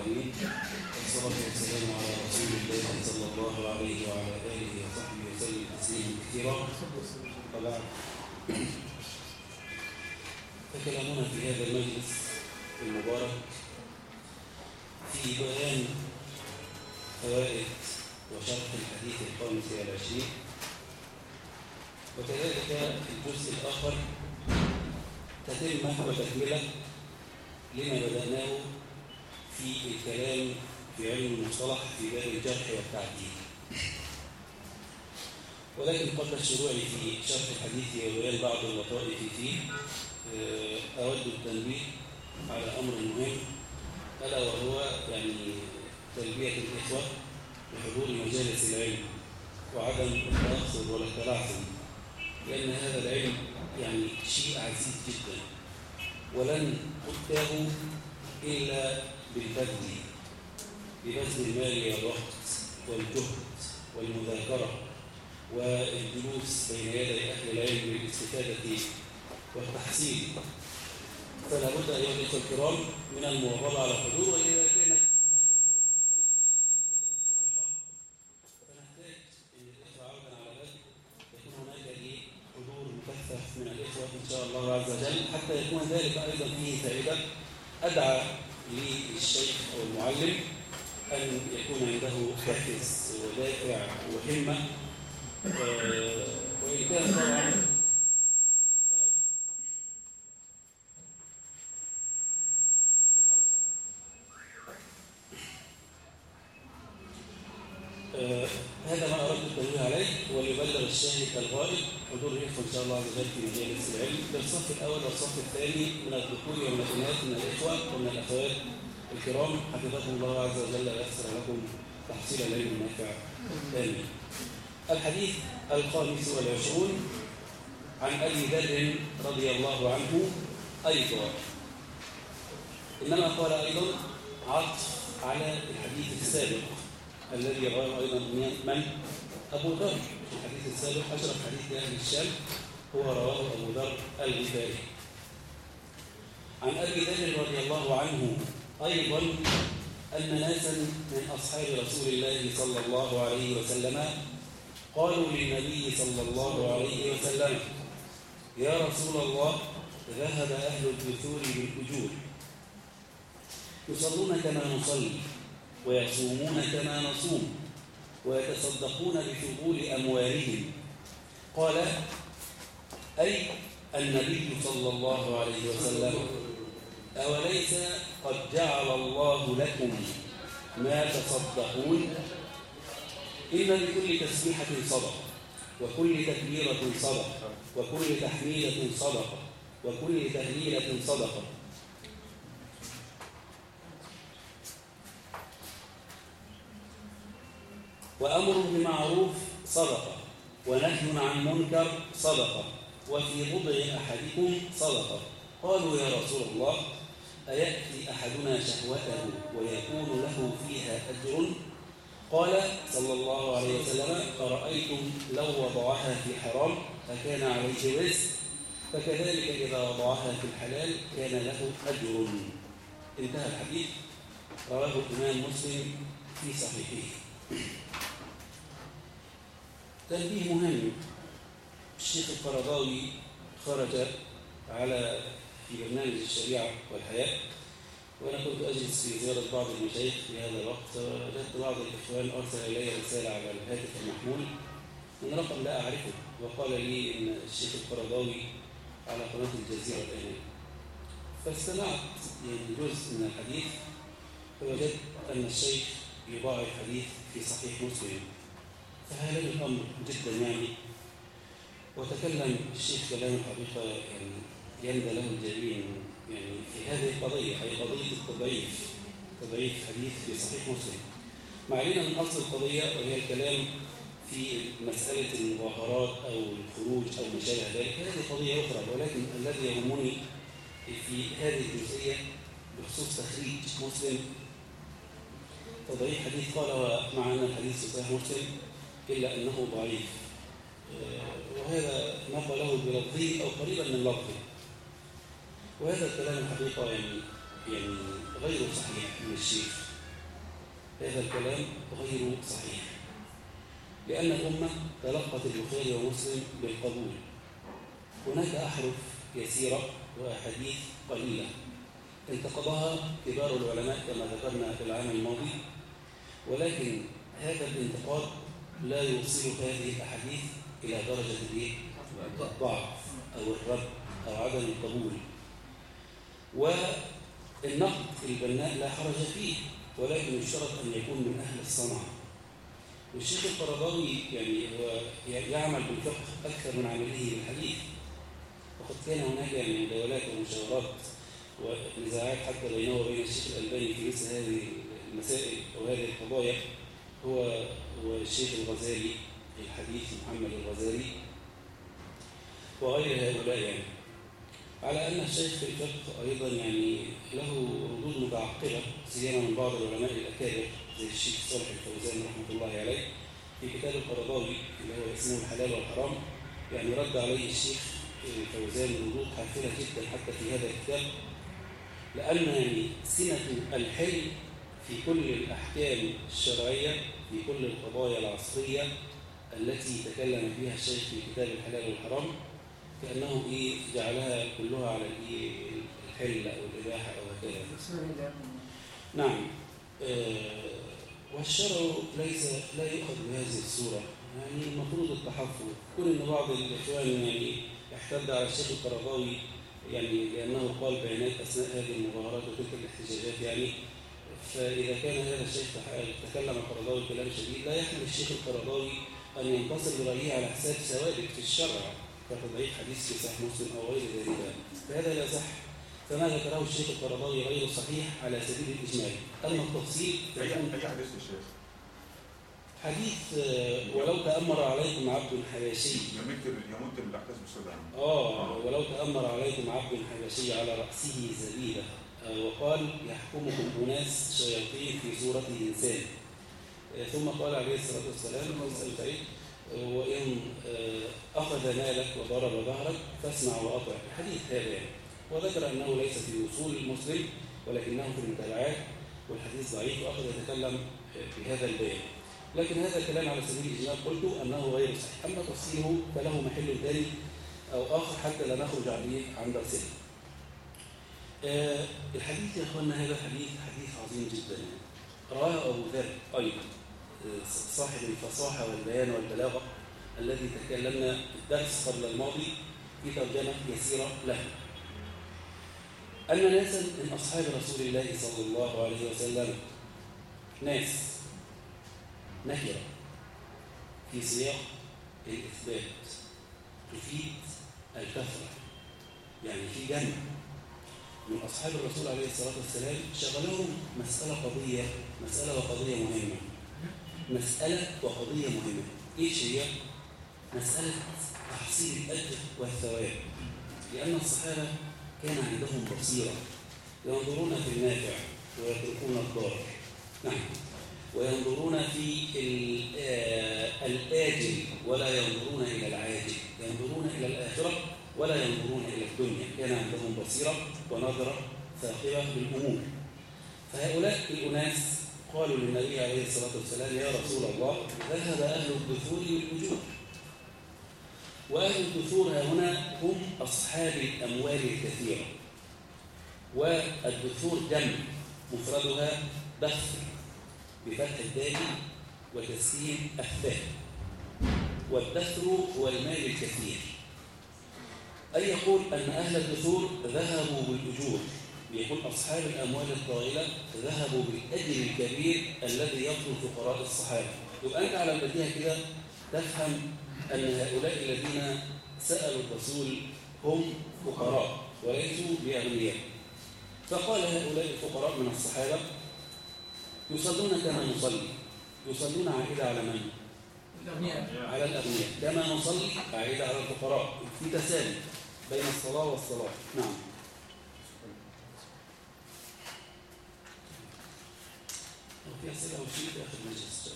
العالمين والصلاة والسلام على رسول الله صلى الله عليه وعلى آله وصحبه وسلم تسليما كثيرا. وبعد فكلامنا في هذا المجلس المبارك في بيان فوائد وشرح الحديث الخامس والعشرين. وكذلك الجزء الآخر تتمة وتكملة لما بدأناه في الكلام في علم المصطلح في باب الجرح والتعديل ولكن قبل الشروع في شرح الحديث وبيان بعض اللطائف فيه. أود التنبيه على أمر مهم. ألا وهو يعني تلبية الإخوة بحضور مجالس العلم وعدم التأخر ولا التلعثم لأن هذا العلم يعني شيء عزيز جدا. ولن تؤتاه إلا بالبذل ببذل المال والوقت والجهد والمذاكرة والجلوس بين يدي أهل العلم للاستفادة والتحصيل. فلا بد أيها الإخوة الكرام من المواظبة على الحضور وإذا كانت حضور من الإخوة إن شاء الله عز وجل. حتى يكون ذلك أيضا فيه فائدة. أدعى للشيخ أو المعلم أن يكون عنده حافز ودافع وهمة وإن كان طبعا آه هذا ما أردت التنويه عليه وليبلغ الشاهد الغائب حضور الإخوة إن شاء الله عز وجل في مجالس العلم بالصف الأول والصف الثاني من الذكور والمثلات من الإخوة ومن الأخوات الكرام. حفظكم الله عز وجل ويسر لكم تحصيل العلم النافع آمين. الحديث الخامس والعشرون عن أبي ذر رضي الله عنه أيضا. إنما قال أيضا عطف على الحديث السابق الذي رواه أيضا من؟ أبو ذر. الحديث السابق أشرف حديث أهل الشام هو رواه أبو ذر الغفاري عن أبي ذر رضي الله عنه أيضا أن ناسا من أصحاب رسول الله صلى الله عليه وسلم قالوا للنبي صلى الله عليه وسلم يا رسول الله ذهب أهل الدثور بالأجور يصلون كما نصلي ويصومون كما نصوم. ويتصدقون بفضول أموالهم. قال أي النبي صلى الله عليه وسلم أوليس قد جعل الله لكم ما تصدقون؟ إن لكل تسبيحة صدقة وكل تكبيرة صدقة وكل تحميدة صدقة وكل تهليلة صدقة وأمر بمعروف صدقة ونهي عن منكر صدقة وفي بضع أحدكم صدقة قالوا يا رسول الله أيأتي أحدنا شهوته ويكون له فيها أجر؟ قال صلى الله عليه وسلم أرأيتم لو وضعها في حرام فكان عليه وزر فكذلك إذا وضعها في الحلال كان له أجر. انتهى الحديث. رواه الإمام مسلم في صحيحه. تنبيه مهم. الشيخ القرضاوي خرج على في برنامج الشريعة والحياة وأنا كنت أجلس في زيارة بعض المشايخ في هذا الوقت. وجدت بعض الإخوان أرسل إلي رسالة على الهاتف المحمول. من رقم لا أعرفه وقال لي إن الشيخ القرضاوي على قناة الجزيرة الآن. فاستمعت يعني جزء من الحديث فوجدت أن الشيخ يضاعف الحديث في صحيح مسلم. فهذا الأمر جدا يعني وتكلم الشيخ كلام الحقيقة يعني يندى له الجبين يعني في هذه القضية أي قضية التضعيف تضعيف حديث في صحيح مسلم. ما علينا من أصل القضية وهي الكلام في مسألة المظاهرات أو الخروج أو ما شابه ذلك هذه قضية أخرى. ولكن الذي يهمني في هذه الجزئية بخصوص تخريج مسلم تضعيف حديث قال مع أن الحديث صحيح مسلم إلا أنه ضعيف. وهذا نقله بلفظه أو قريبا من لفظه وهذا الكلام الحقيقة يعني يعني غير صحيح من الشيخ. هذا الكلام غير صحيح. لأن الأمة تلقت البخاري ومسلم بالقبول. هناك أحرف يسيرة وأحاديث قليلة انتقضها كبار العلماء كما ذكرنا في العام الماضي. ولكن هذا الانتقاد لا يوصل هذه الأحاديث إلى درجة الضعف أو الرد أو عدم القبول. والنقد البناء لا حرج فيه ولكن يشترط أن يكون من أهل الصنعة والشيخ القرضاوي يعني هو يعمل بالفقه أكثر من عمله بالحديث وقد كان هناك يعني مداولات ومشاورات ونزاعات حتى بينه وبين الشيخ الألباني في مثل هذه المسائل أو هذه القضايا هو هو الشيخ الغزالي الحديث محمد الغزالي وغير هؤلاء يعني. على أن الشيخ في الفقه أيضا يعني له ردود متعقبة سيما من بعض العلماء الأكابر زي الشيخ صالح الفوزان رحمة الله عليه في كتاب القرضاوي اللي هو اسمه الحلال والحرام. يعني رد عليه الشيخ الفوزان ردود حافلة جدا حتى في هذا الكتاب لأن يعني سنة الحل في كل الأحكام الشرعية في كل القضايا العصرية التي تكلم فيها الشيخ في كتاب الحلال والحرام كأنه إيه جعلها كلها على الإيه الحل أو الإباحة أو هكذا. نعم. آه والشرع ليس لا يؤخذ بهذه الصورة. يعني المفروض التحفظ. كل إن بعض الإخوان يعني احتد على الشيخ القرضاوي يعني لأنه قال بيانات أثناء هذه المظاهرات وتلك الاحتجاجات يعني فإذا كان هذا الشيخ تكلم القرضاوي كلام شديد لا يحمل الشيخ القرضاوي أن ينتصر برأيه على حساب ثوابت في الشرع كتضعيف حديث في صحيح مسلم أو غير ذلك. فهذا لا صح. فما ذكره الشيخ القرضاوي غير صحيح على سبيل الإجمال. أما التفصيل أي حديث يا شيخ؟ حديث ولو تأمر عليكم عبد حبشي يمت يمت بالاحداث بسرعة. آه ولو تأمر عليكم عبد حبشي على رأسه زبيبة وقال يحكمكم أناس شياطين في صورة إنسان ثم قال عليه الصلاة والسلام سعيد وإن أخذ مالك وضرب ظهرك فاسمع وأطع. الحديث هذا يعني. وذكر أنه ليس في وصول المسلم ولكنه في المتابعات والحديث ضعيف وأخذ يتكلم في هذا البيان لكن هذا الكلام على سبيل الإجمال قلت أنه غير صحيح. أما تفصيله فله محل ثاني أو آخر حتى لا نخرج عن درسنا آه الحديث يا أخوانا هذا حديث حديث عظيم جدا. رواه أبو ذر أيضا صاحب الفصاحة والبيان والبلاغة الذي تكلمنا الدرس قبل الماضي في ترجمة يسيرة له. أن ناسا من أصحاب رسول الله صلى الله عليه وسلم. ناس نكرة في سياق الإثبات تفيد الكثرة يعني في جمع من أصحاب الرسول عليه الصلاة والسلام شغلهم مسألة قضية مسألة وقضية مهمة. مسألة وقضية مهمة. إيش هي؟ مسألة تحصيل الأجر والثواب. لأن الصحابة كان عندهم بصيرة. ينظرون في النافع ويتركون الضار. نعم. وينظرون في الآجل ولا ينظرون إلى العاجل. ينظرون إلى الآخرة ولا ينظرون إلى الدنيا. كان عندهم بصيرة. ونظرة ثاقبة بالأمور فهؤلاء الأناس قالوا للنبي عليه الصلاة والسلام يا رسول الله ذهب أهل الدثور والأجور وأهل الدثور هنا هم أصحاب الأموال الكثيرة. والدثور جمع مفردها دثر بفتح الدال وتسكين الثاء والدثر هو المال الكثير. أي يقول أن أهل الدثور ذهبوا بالأجور بيقول أصحاب الأموال الطائلة ذهبوا بالأجر الكبير الذي يطلب فقراء الصحابة. يبقى أنت على البديهة كده تفهم أن هؤلاء الذين سألوا الرسول هم فقراء وليسوا بأغنياء. فقال هؤلاء الفقراء من الصحابة يصلون كما نصلي يصلون عائدة على من؟ على الأغنياء. كما نصلي عائدة على الفقراء. في تسالي. بين الصلاة والصلاة. نعم. في أسئلة أو شيء في آخر مجلس؟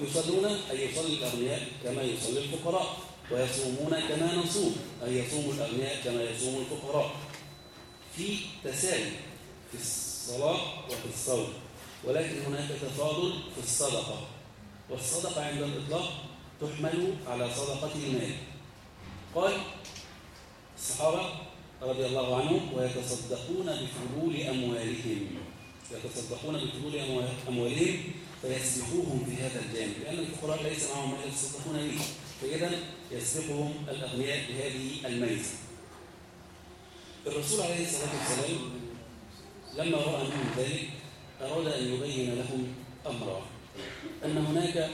يصلون أي يصلي الأغنياء كما يصلي الفقراء ويصومون كما نصوم أي يصوم الأغنياء كما يصوم الفقراء. في تسالي في الصلاة وفي الصوم ولكن هناك تفاضل في الصدقة. والصدقة عند الإطلاق تحمل على صدقة المال. قال الصحابة رضي الله عنهم ويتصدقون بفضول أموالهم. يتصدقون بفضول أموالهم فيسبقوهم في هذا الجانب. لأن الفقراء ليس معهم ما يتصدقون به. فإذا يسبقهم الأغنياء بهذه الميزة. الرسول عليه الصلاة والسلام لما رأى منهم ذلك أراد أن يبين لهم أمرا أن هناك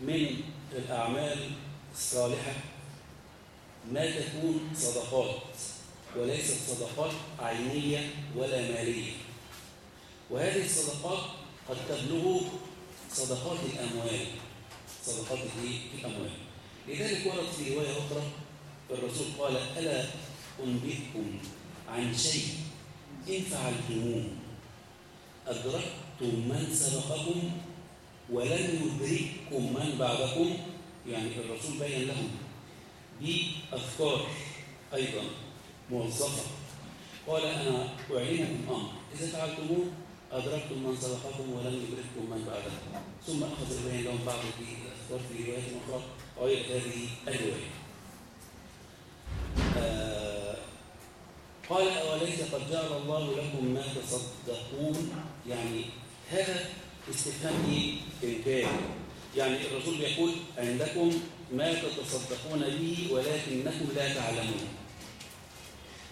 من الأعمال الصالحة ما تكون صدقات وليست صدقات عينية ولا مالية. وهذه الصدقات قد تبلغ صدقات الأموال صدقات الأموال. لذلك ورد في رواية أخرى الرسول قال ألا أنبئكم عن شيء إن فعلتموه. أدركتم من سبقكم ولن يدرككم من بعدكم يعني الرسول بين لهم بأفكار أيضا موظفة. قال أنا أعلمكم أمر إذا فعلتموه أدركتم من سبقكم ولم يدرككم من بعدكم. ثم أخذ البيان لهم بعض الأفكار في روايات أخرى غير هذه الرواية. آه قال أوليس قد جعل الله لكم ما تصدقون؟ يعني هذا استفهام إنكار يعني الرسول يقول عندكم ما تتصدقون به ولكنكم لا تعلمون.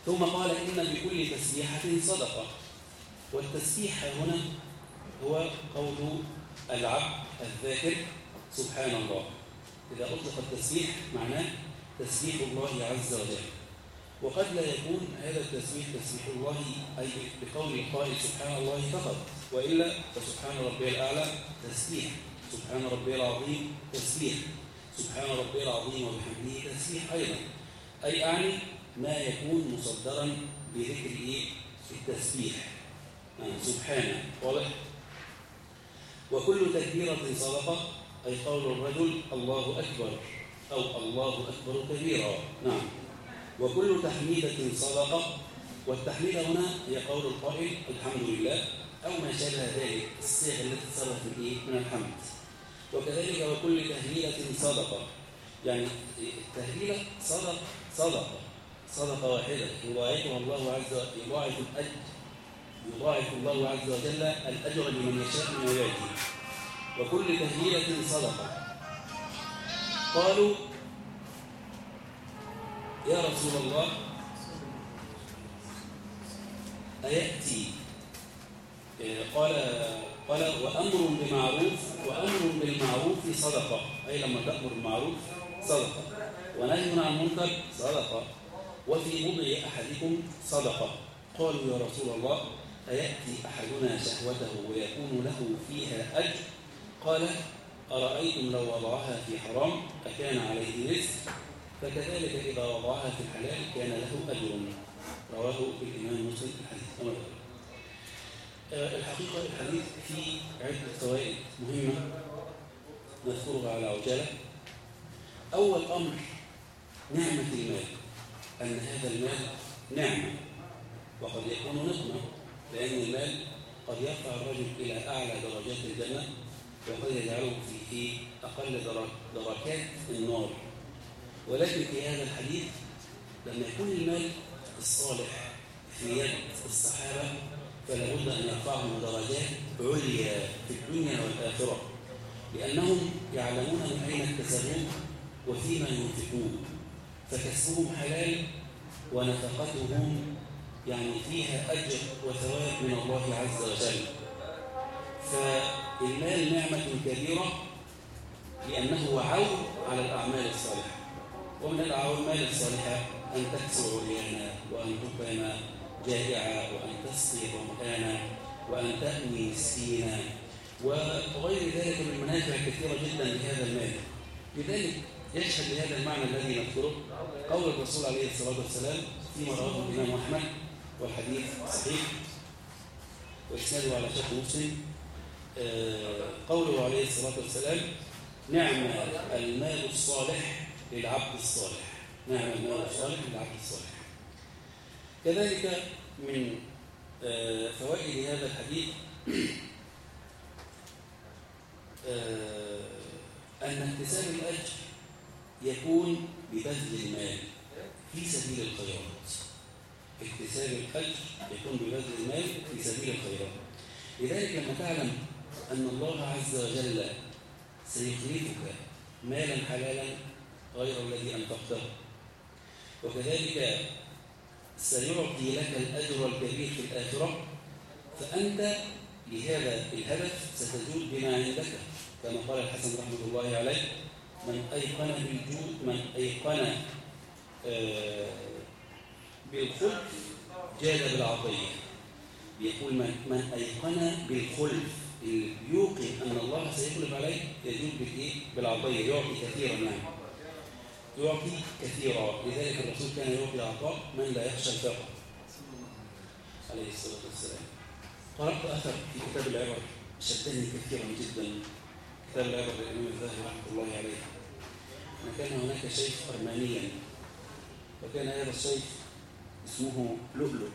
ثم قال إن بكل تسبيحة صدقة. والتسبيح هنا هو قول العبد الذاكر سبحان الله. إذا أطلق التسبيح معناه تسبيح الله عز وجل. وقد لا يكون هذا التسبيح تسبيح الله أي بقول القائل سبحان الله فقط. وإلا فسبحان ربي الأعلى تسبيح سبحان ربي العظيم تسبيح سبحان ربي العظيم وبحمده تسبيح أيضا. أي أعني ما يكون مصدرا بذكر التسبيح. يعني سبحانه واضح؟ وكل تكبيرة صدقة أي قول الرجل الله أكبر أو الله أكبر كبيرا. نعم. وكل تحميدة صدقة والتحميد هنا هي قول القائل الحمد لله. أو ما شابه ذلك الصيغ التي تصرف من من الحمد. وكذلك وكل تهليلة صدقة. يعني التهليلة صدق صدقة صدقة واحدة. يضاعفها الله عز وجل يضاعف الأجر. يضاعف الله عز وجل الأجر لمن يشاء من عباده وكل تهليلة صدقة. قالوا يا رسول الله أيأتي قال قال وأمر بمعروف وأمر بالمعروف صدقة. أي لما تأمر بالمعروف صدقة. ونهي عن المنكر صدقة. وفي بضع أحدكم صدقة. قالوا يا رسول الله أيأتي أحدنا شهوته ويكون له فيها أجر؟ قال أرأيتم لو وضعها في حرام أكان عليه رزق؟ فكذلك إذا وضعها في الحلال كان له أجر. رواه الإمام مسلم الحديث الحقيقة الحديث فيه عدة فوائد مهمة نذكرها على عجالة أول أمر نعمة المال أن هذا المال نعمة وقد يكون نقمة لأن المال قد يرفع الرجل إلى أعلى درجات الجنة وقد يجعله في أقل دركات النار. ولكن في هذا الحديث لما يكون المال الصالح في يد الصحابة فلا بد أن يرفعهم درجات عليا في الدنيا والآخرة لأنهم يعلمون من أين اكتسبوه وفيما ينفقون فكسبهم حلال ونفقتهم يعني فيها أجر وثواب من الله عز وجل. فالمال نعمة كبيرة لأنه عون على الأعمال الصالحة ومن الأعمال الصالحة أن تكسر عريانا وأن تطعم جائعا وأن تسقي ظمآنا وأن تأوي مسكينا وغير ذلك من منافع كثيرة جدا لهذا المال لذلك يشهد لهذا المعنى الذي نذكره قول الرسول عليه الصلاة والسلام فيما رواه الإمام أحمد والحديث صحيح. وإسناده على شيخ مسلم. قوله عليه الصلاة والسلام نعم المال الصالح للعبد الصالح. نعم المال الصالح للعبد الصالح. كذلك من آه، فوائد هذا الحديث آه، أن اكتساب الأجر يكون ببذل المال في سبيل الخيرات. اكتساب الأجر يكون ببذل المال في سبيل الخيرات. لذلك لما تعلم أن الله عز وجل سيخلفك مالا حلالا غير الذي أنفقته. وكذلك سيعطي لك الأجر الكبير في الآخرة فأنت لهذا الهدف ستجود بما عندك. كما قال الحسن رحمة الله عليه من أيقن بالجود من أيقن آه، بالخلف جاد بالعطية. يقول من, من أيقن بالخلف يوقن أن الله سيخلف عليه يجود بالإيه؟ بالعطية يعطي كثيرا. نعم. يعطي كثيرا. لذلك الرسول كان يعطي العطاء من لا يخشى الفقر. عليه الصلاة والسلام. قرأت أثر في كتاب العبر. شدني كثيرا جدا. كتاب العبر للإمام الذهبي رحمة الله عليه. أن كان هناك شيخ أرمانيا. وكان هذا الشيخ اسمه لؤلؤ.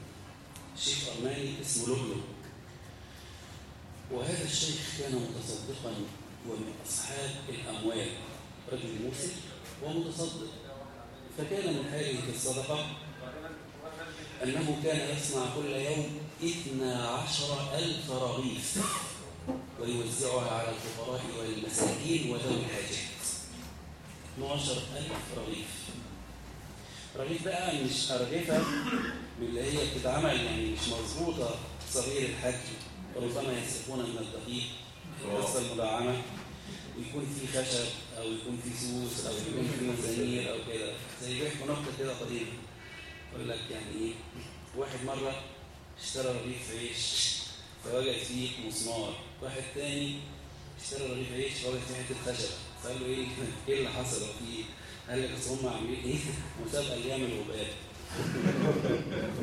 شيخ أرماني اسمه لؤلؤ. وهذا الشيخ كان متصدقا ومن أصحاب الأموال. رجل مسلم ومتصدق. فكان من حاله في الصدقة أنه كان يصنع كل يوم اثنا عشر ألف رغيف ويوزعها على الفقراء والمساكين وذوي الحاجات. 12 ألف رغيف. رغيف بقى مش أرغفة من اللي هي بتتعمل يعني مش مظبوطة صغير الحجم. ربما يسقون من الدقيق القصة المدعمة. ويكون في خشب أو يكون في سوس أو يكون في مزامير أو كده. زي بيحكوا نقطه كده قديمة. يقول لك يعني إيه؟ واحد مرة اشترى رغيف عيش فوجد فيه مسمار. واحد تاني اشترى رغيف عيش فوجد فيه حتة خشبه فقال له إيه؟ إيه اللي حصل؟ وفي إيه؟ قال لك أصل هم عاملين إيه؟ مسابقة أيام الغباب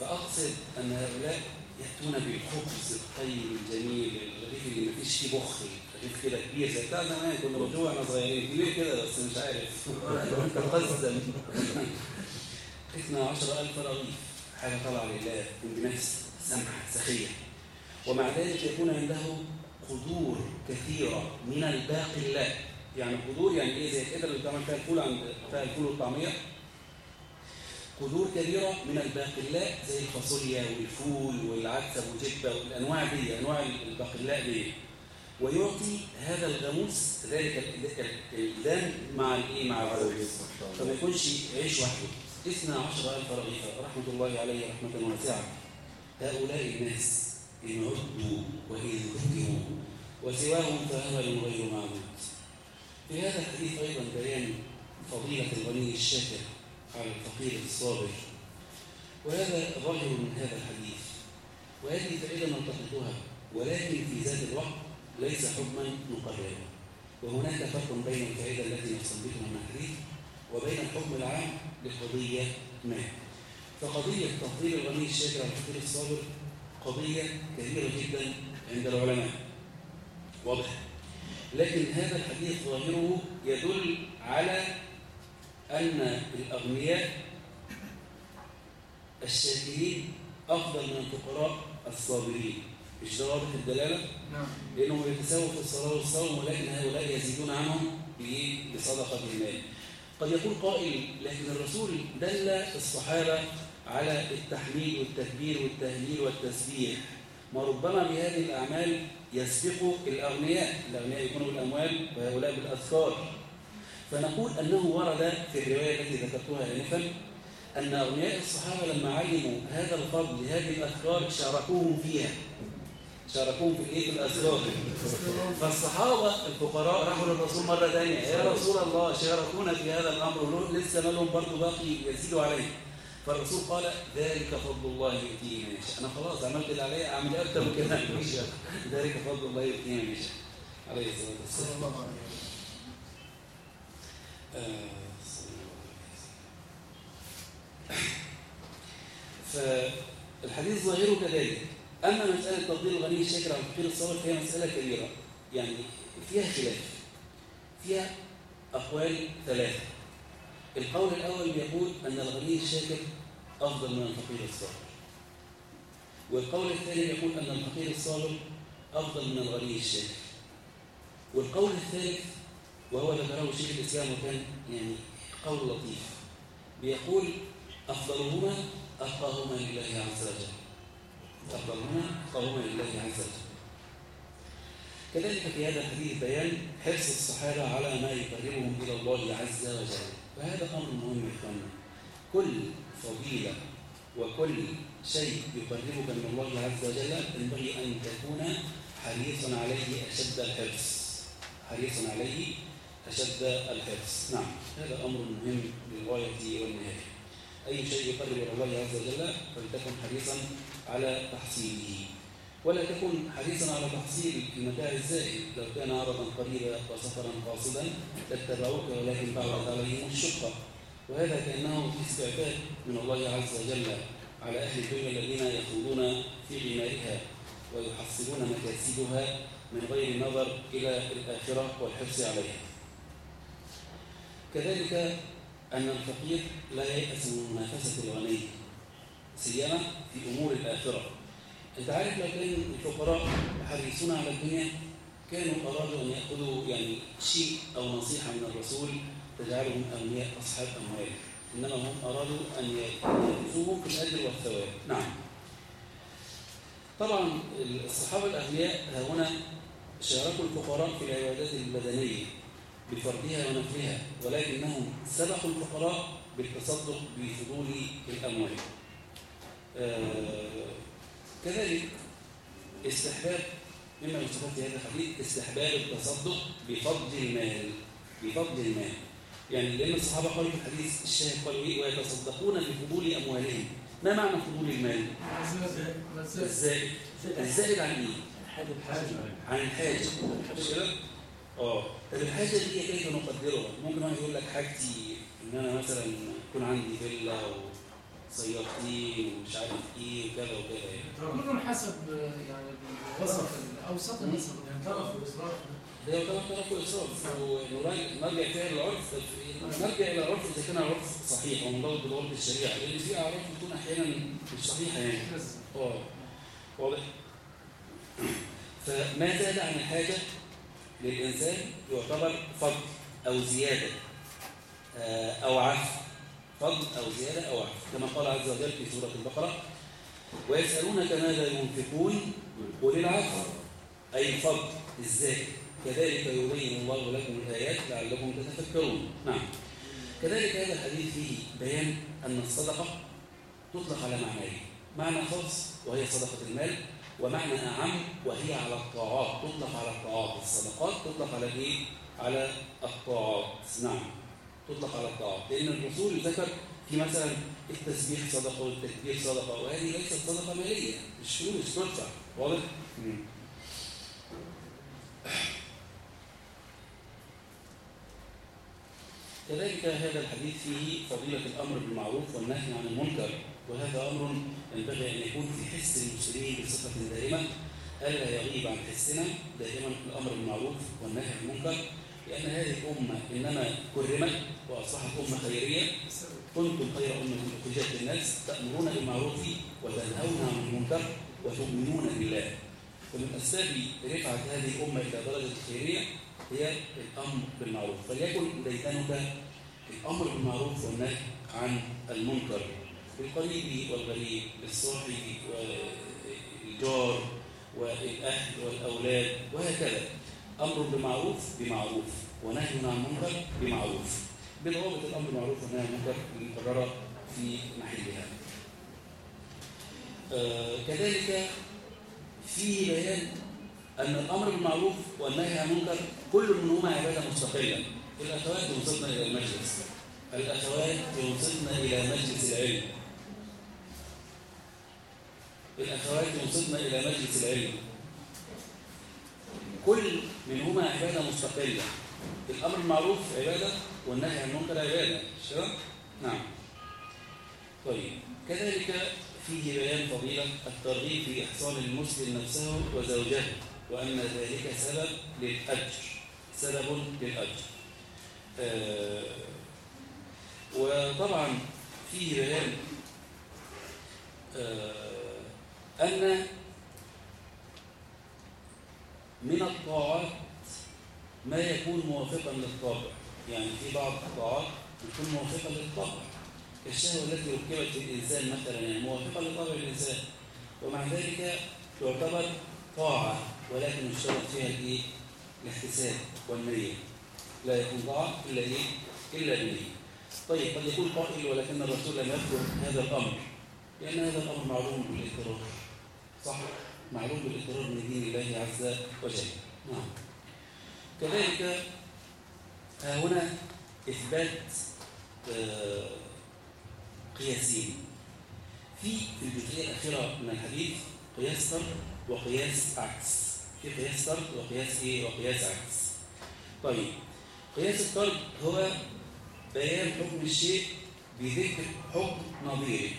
فأقصد أن هؤلاء يأتون بالخبز الطيب الجميل الرغيف اللي ما فيش فيه بخ رغيف كده كبير زي بتاع زمان كنا بنجوع وإحنا صغيرين. كبير كده بس مش عارف. انت قزم 12000 رغيف. حاجة طالعة لله بنفس سمحه سخية. ومع ذلك يكون عنده قدور كثيرة من الباقي الله. يعني قدور يعني إيه زي كده؟ اللي بتعمل فيها الفول عند فيها الفول والطعمية. قدور كبيرة من الباقلاء زي الفاصوليا والفول والعدس والجبة والأنواع دي. أنواع الباقلاء دي. ويعطي هذا الغموس ذلك الدم مع الإيه؟ مع العروس فما يكونش عيش وحده. 12000 رغيفة رحمة الله عليه رحمة واسعة. هؤلاء الناس إن عدوا وإن ذكروا وسواهم فهمل غير معبود في هذا الحديث أيضا بيان فضيلة الغني الشاكر على الفقير الصابر. وهذا ظاهر من هذا الحديث وهذه فائدة نلتقطها ولكن في ذات الوقت ليس حكما مقررا. وهناك فرق بين الفائدة التي نستنبطها من الحديث وبين الحكم العام لقضية ما. فقضية تفضيل الغني الشاكر على الفقير الصابر قضية كبيرة جدا عند العلماء. واضح. لكن هذا الحديث ظاهره يدل على أن الأغنياء الشاكرين أفضل من الفقراء الصابرين. مش ده واضح الدلالة؟ نعم. لأنهم يتساووا في الصلاة والصوم ولكن هؤلاء يزيدون عنهم بصدقة المال قد يقول قائل لكن الرسول دل الصحابة على التحميد والتكبير والتهليل والتسبيح. ما ربما بهذه الأعمال يسبق الأغنياء الأغنياء يكونوا بالأموال وهؤلاء بالأذكار. فنقول أنه ورد في الرواية التي ذكرتها آنفا أن أغنياء الصحابة لما علموا هذا الفضل هذه الأذكار شاركوهم فيها. شاركوهم في الايه في الاذكار فالصحابة الفقراء راحوا للرسول مرة ثانية يا رسول الله شاركونا في هذا الأمر. لسه مالهم برضه باقي يزيدوا عليه. فالرسول قال ذلك فضل الله يؤتيه من يشاء. أنا خلاص عملت اللي عليا أعمل أكتر من كده. ذلك فضل الله يؤتيه من يشاء. عليه الصلاة والسلام. فالحديث ظاهره كذلك. أما مسألة تفضيل الغني الشاكر على الفقير الصابر فهي مسألة كبيرة. يعني فيها خلاف. فيها أقوال ثلاثة. القول الأول يقول أن الغني الشاكر أفضل من الفقير الصابر. والقول الثاني يقول أن الفقير الصابر أفضل من الغني الشاكر. والقول الثالث وهو ذكره شيخ الإسلام وكان يعني قول لطيف بيقول أفضلهما أتقاهما لله عز وجل. أفضلهما أتقاهما لله عز وجل كذلك في هذا الحديث بيان حرص الصحابة على ما يقربهم إلى الله عز وجل. وهذا أمر مهم إخواننا كل فضيلة وكل شيء يقربك من الله عز وجل ينبغي أن تكون حريصا عليه أشد الحرص. حريصا عليه أشد الحرص. نعم هذا أمر مهم للغاية والنهاية. أي شيء يقرب إلى الله عز وجل فلتكن حريصا على تحصيله. ولا تكن حريصا على تحصيل المتاع الزائد لو كان عرضا قريبا وسفرا قاصدا لاتبعوك ولكن بعدت عليهم الشقة. وهذا كأنه استعفاف من الله عز وجل على أهل الدنيا الذين يخوضون في غمارها ويحصلون مكاسبها من غير النظر إلى الآخرة والحرص عليها. كذلك أن الفقير لا ييأس من منافسة الغني. سيما في أمور الآخرة. أنت عارف لو كان الفقراء حريصون على الدنيا كانوا أرادوا أن يأخذوا يعني شيء أو نصيحة من الرسول تجعلهم أغنياء أصحاب أموال. إنما هم أرادوا أن يأخذوهم في الأجر والثواب. نعم. طبعا الصحابة الأغنياء هنا شاركوا الفقراء في العبادات البدنية بفردها ونفلها ولكنهم سبقوا الفقراء بالتصدق بفضول الأموال. كذلك استحباب مما يستفاد في هذا الحديث استحباب التصدق بفضل المال بفضل المال يعني لأن الصحابة قالوا في الحديث الشاهد قالوا إيه ويتصدقون بفضول أموالهم ما معنى فضول المال؟ الزائد الزائد عن إيه؟ عن الحاجة مش كده؟ آه طب الحاجة دي كيف نقدرها؟ ممكن واحد يقول لك حاجتي إن أنا مثلا يكون عندي فيلا وسيارتين ومش عارف إيه وكذا وكذا يعني. كلهم حسب يعني الوصف الأوسط النسب يعني طرف الإسراف ده يعتبر طرف الإسراف ونرجع فيها للعرف. نرجع إلى العرف إذا كان العرف صحيح. ومنضبط بالعرف الشريعة. لأن في أعراف بتكون أحيانا مش صحيحة يعني. آه. واضح. فما زاد عن الحاجة للإنسان يعتبر فضل أو زيادة أو عفو. فضل أو زيادة أو عفو كما قال عز وجل في سورة البقرة ويسألونك ماذا ينفقون؟ قل العفو. أي الفضل الزائد كذلك يبين الله لكم الآيات لعلكم تتفكرون. نعم. كذلك هذا الحديث فيه بيان أن الصدقة تطلق على معنيين. معنى خاص وهي صدقة المال ومعنى أعم وهي على الطاعات. تطلق على الطاعات. الصدقات تطلق على إيه؟ على الطاعات. نعم. تطلق على الطاعات لأن الرسول ذكر في مثلا التسبيح صدقة والتكبير صدقة وهذه ليست صدقة مالية. مش فلوس تدفع واضح؟ كذلك هذا الحديث فيه فضيلة الأمر بالمعروف والنهي عن المنكر وهذا أمر ينبغي أن يكون في حس المسلمين بصفة دائمة. ألا يغيب عن حسنا؟ دائما الأمر بالمعروف والنهي عن المنكر. لأن هذه الأمة إنما كرمت وأصبحت أمة خيرية. كنتم خير أمة أخرجت للناس تأمرون بالمعروف وتنهون عن المنكر وتؤمنون بالله. ومن أسباب رفعة هذه الأمة إلى درجة الخيرية هي الأمر بالمعروف. فليكن ديدنك الأمر بالمعروف والنهي عن المنكر. بالقريب والغريب بالصاحب والجار والأهل والأولاد وهكذا. أمر بمعروف بمعروف ونهي عن منكر بمعروف. بضوابط الأمر بالمعروف والنهي عن المنكر المقررة في محلها. آه كذلك فيه بيان أن الأمر بالمعروف والنهي عن المنكر كل منهما عبادة مستقلة الأخوات يوصلنا إلى المجلس. الأخوات يوصلنا إلى مجلس العلم. الأخوات يوصلنا إلى مجلس العلم. كل منهما عبادة مستقلة. الأمر بالمعروف عبادة والنهي عن المنكر عبادة. شباب؟ نعم. طيب. كذلك فيه بيان فضيلة الترغيب في إحصان المسلم نفسه وزوجته وأن ذلك سبب للأجر. سبب للأجر. آه وطبعا فيه بيان آه، أن من الطاعات ما يكون موافقا للطابع يعني في بعض الطاعات يكون موافقا للطبع. كالشهوة التي ركبت في الإنسان مثلا يعني موافقة لطبع الإنسان. ومع ذلك تعتبر طاعة ولكن يشترط فيها الإيه؟ الاحتساب والنية. لا يكون طاعة إلا إيه؟ إلا بنية طيب قد يكون قائل ولكن الرسول لم يذكر هذا الأمر. لأن هذا الأمر معلوم بالإقرار صح؟ معلوم بالإقرار من دين الله عز وجل. نعم. كذلك ها هنا إثبات آه، قياسين. في الجزئية الأخيرة من الحديث قياس طرد وقياس عكس. في قياس طرد وقياس إيه؟ وقياس عكس. طيب قياس الطرد هو بيان حكم الشيء بذكر حكم نظيره.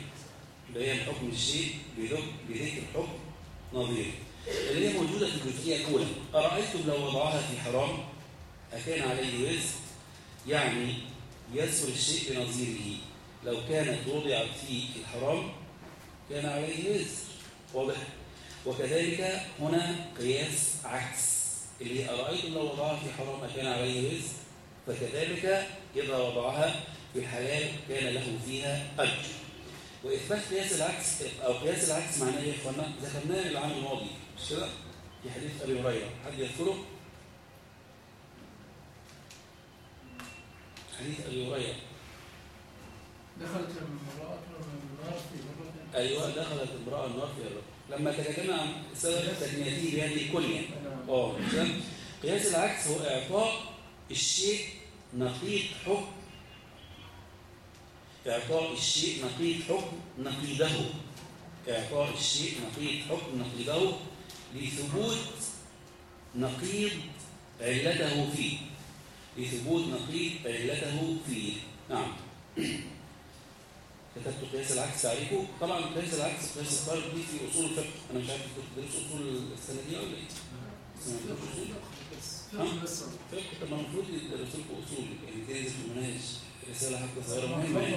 بيان حكم الشيء بذكر حكم نظيره اللي هي موجودة في الجزئية الأولى. أرأيتم لو وضعها في حرام؟ أكان عليه وزر يعني يسر الشيء بنظيره. لو كانت وضعت في الحرام كان عليه وزر واضح. وكذلك هنا قياس عكس. اللي هي أرأيتم لو وضعها في حرام كان عليه وزر فكذلك إذا وضعها في الحلال كان له فيها أجر. وإثبات قياس العكس أو قياس العكس معناه إيه يا إخوانا؟ ذكرناه العام الماضي مش كده؟ في حديث أبي هريرة حد يذكره؟ حديث أبي هريرة دخلت امرأة من النار في أيوة دخلت امرأة النار في الرب لما تكلمنا عن سبب تجنيته بهذه الكلية آه قياس العكس هو إعطاء الشيء نقيض حكم إعطاء الشيء نقيض حكم نقيضه. إعطاء الشيء نقيض حكم نقيضه لثبوت نقيض علته فيه. لثبوت نقيض علته فيه. نعم. كتبت قياس العكس تعريفه طبعا قياس العكس قياس الطارق دي في أصول الفقه. أنا مش عارف كنت بتدرس أصول السنة دي ولا إيه؟ بس بس فقه. طب المفروض يدرسوا لكم أصول يعني تنزل في المناهج. رساله حتى صغيره مهمه يعني.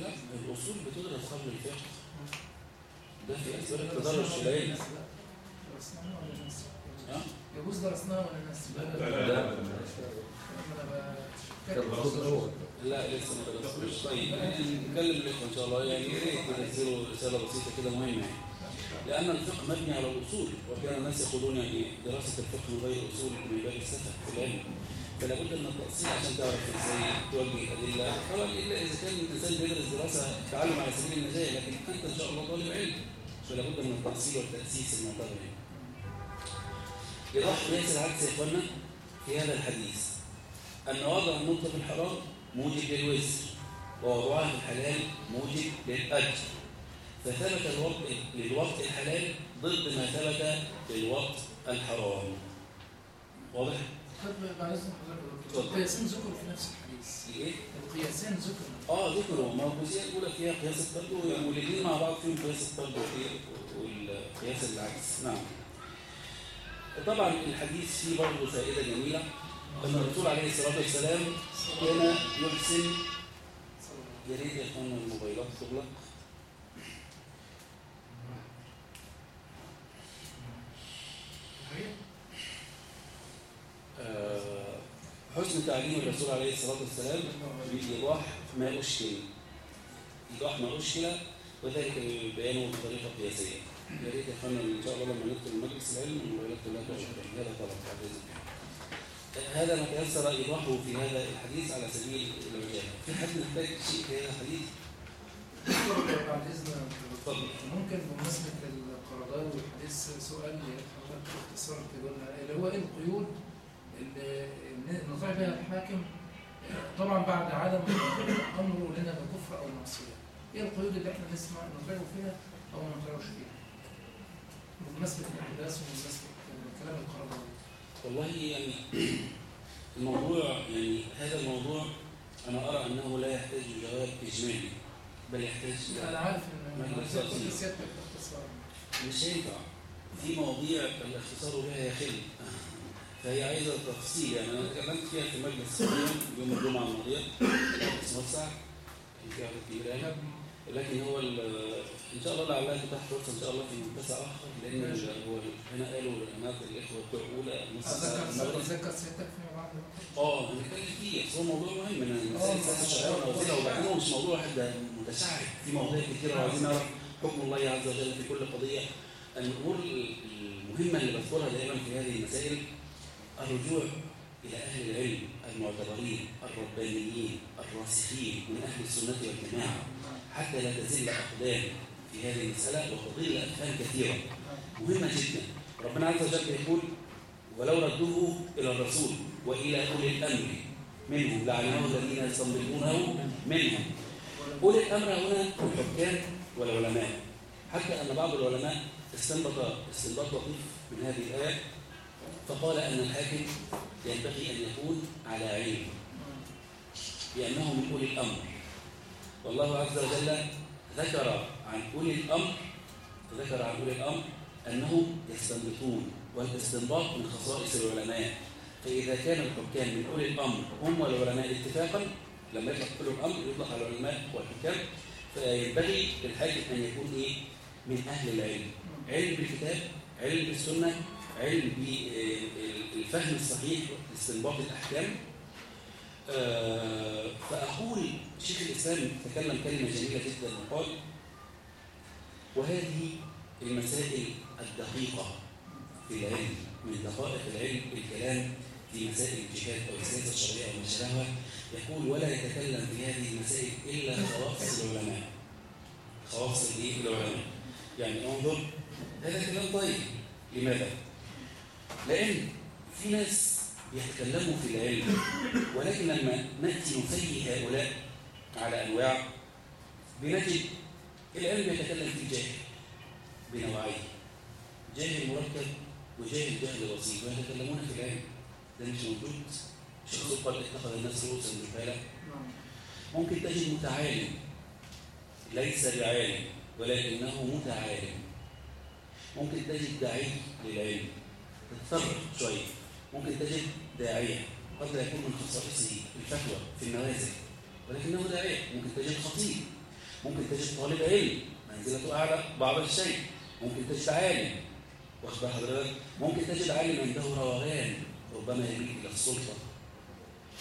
لا الاصول بتدرس قبل الفقه ده في اسباب التدرج في العلم درسناها ولا ناس؟ ها؟ يجوز درسناها ولا ناس؟ لا لا لا أول. لا لسه ما درستوش طيب يعني نتكلم الاخوه ان شاء الله يعني يا ريت تنزلوا رساله بسيطه كده مهمه يعني لأن الفقه مبني على الاصول وكان الناس يقولون يعني دراسه الفقه من غير اصول من باب السفه في العلم فلا بد من التاصيل عشان تعرف إزاي توجه الأدلة. طبعا إلا إذا كان الإنسان بيدرس دراسة تعلم على سبيل النجاه لكن انت إن شاء الله طالب علم فلا بد من التاصيل والتاسيس المعتبر يعني يضح قياس العكس يا اخوانا في هذا الحديث. أن وضع النطق في الحرام موجب للوزر ووضعها في الحلال موجب للأجر. فثبت الوقت للوقت الحلال ضد ما ثبت للوقت الحرام. واضح؟ القياسين ذكروا في نفس الحديث. إيه؟ القياسين ذكروا آه ذكروا ما هو الجزئيه الاولى فيها قياس الطرد والاثنين مع بعض فيهم قياس وإيه؟ والقياس العكس نعم طبعا الحديث فيه برضه فائده جميله أن الرسول عليه الصلاه والسلام كان يحسن يا ريت يا اخوانا الموبايلات تغلق آه، حسن تعليم الرسول عليه الصلاة والسلام بإيضاح ما أشكل إيضاح ما أشكل وذلك بيانه بطريقة قياسية. يا ريت يا إخوانا إن شاء الله لما ندخل مجلس العلم الموبايلات كلها تغلق هذا طلب. هذا ما تيسر ايضاحه في هذا الحديث على سبيل العجاله في حد محتاج شيء في هذا الحديث؟ بعد اذن اتفضل ممكن بمناسبة القرضاوي والحديث سؤال لحضرتك باختصار تقولنا اللي هو إيه القيود اللي نطيع بها الحاكم طبعا بعد عدم أمره لنا بكفر أو معصيه إيه القيود اللي إحنا نسمع نطيعه فيها أو ما نطيعوش فيها؟ بمناسبة الأحداث وبمناسبه كلام القرضاوي والله يعني الموضوع يعني هذا الموضوع أنا أرى أنه لا يحتاج جواب اجمالي بل يحتاج أنا إلى عارف إن مش هينفع في مواضيع الاختصار بها يخل فهي عايزه تفصيل يعني أنا اتكلمت فيها في مجلس اليوم يوم الجمعة الماضية. مجلس موسع في عدد كبير يعني لكن هو إن شاء الله لعلها تتاح فرصه إن شاء الله في متسع اخر لأن. هو هنا قالوا امات الإخوة بتوع اولى نص أذكر سيادتك فيما بعد آه فيه بس هو موضوع مهم من آه، المسائل السياسة الشرعيه والوظيفه وبعدين هو مش موضوع ده متشعب في مواضيع كتير وعايزين نعرف حكم الله عز وجل في كل قضية. الأمور المهمة اللي بذكرها دائما في هذه المسائل الرجوع إلى أهل العلم المعتبرين الربانيين الراسخين من أهل السنة والجماعة. حتى لا تزل أقدام في هذه المسألة وتضل افهام كثيرة. مهمة جدا. ربنا عز وجل يقول ولو ردوه إلى الرسول وإلى أولي الأمر منهم لعلمه الذين يستنبطونه منهم. أولي الأمر هنا الحكام والعلماء. حتى أن بعض العلماء استنبط استنباط لطيف من هذه الآية فقال ان الحاكم ينبغي أن يكون على علم لأنه من أولي الأمر. والله عز وجل ذكر عن أولي الأمر ذكر عن أولي الأمر انهم يستنبطون والاستنباط من خصائص العلماء. فإذا كان الحكام من أولي الأمر هم والعلماء اتفاقا لما يطلق أولي الأمر يطلق على العلماء والحكام. فينبغي للحاكم أن يكون إيه؟ من أهل العلم. علم بالكتاب علم بالسنة علم بالفهم الصحيح لاستنباط الأحكام. آه، فأقول شيخ الإسلام تكلم كلمة جميلة جدا وقال وهذه المسائل الدقيقة في العلم من دقائق العلم الكلام في مسائل الجهاد أو السياسة الشرعية أو ما شابهها يقول ولا يتكلم في هذه المسائل إلا خواص العلماء. خواص العلماء. يعني انظر هذا كلام طيب. لماذا؟ لأن في ناس يتكلموا في العلم ولكن لما نأتي نسيء هؤلاء على أنواع بنجد العلم يتكلم في الجاهل بنوعين جاهل مركب وجاهل جهل بسيط ويتكلمون في العلم. ده مش موجود. شخص قد اتخذ الناس رؤوسا جهالا ممكن تجد متعالم ليس بعالم ولكنه متعالم. ممكن تجد داعي للعلم. تتفرق شوية. ممكن تجد داعية. قد لا يكون من خصائصه الفتوى في النوازل. ولكنه داعية. ممكن تجد خطيب. ممكن تجد طالب علم. منزلته أعلى بعض الشيء. ممكن تجد عالم. واخد حضرتك ممكن تجد عالم عنده روغان. ربما يميل إلى السلطة.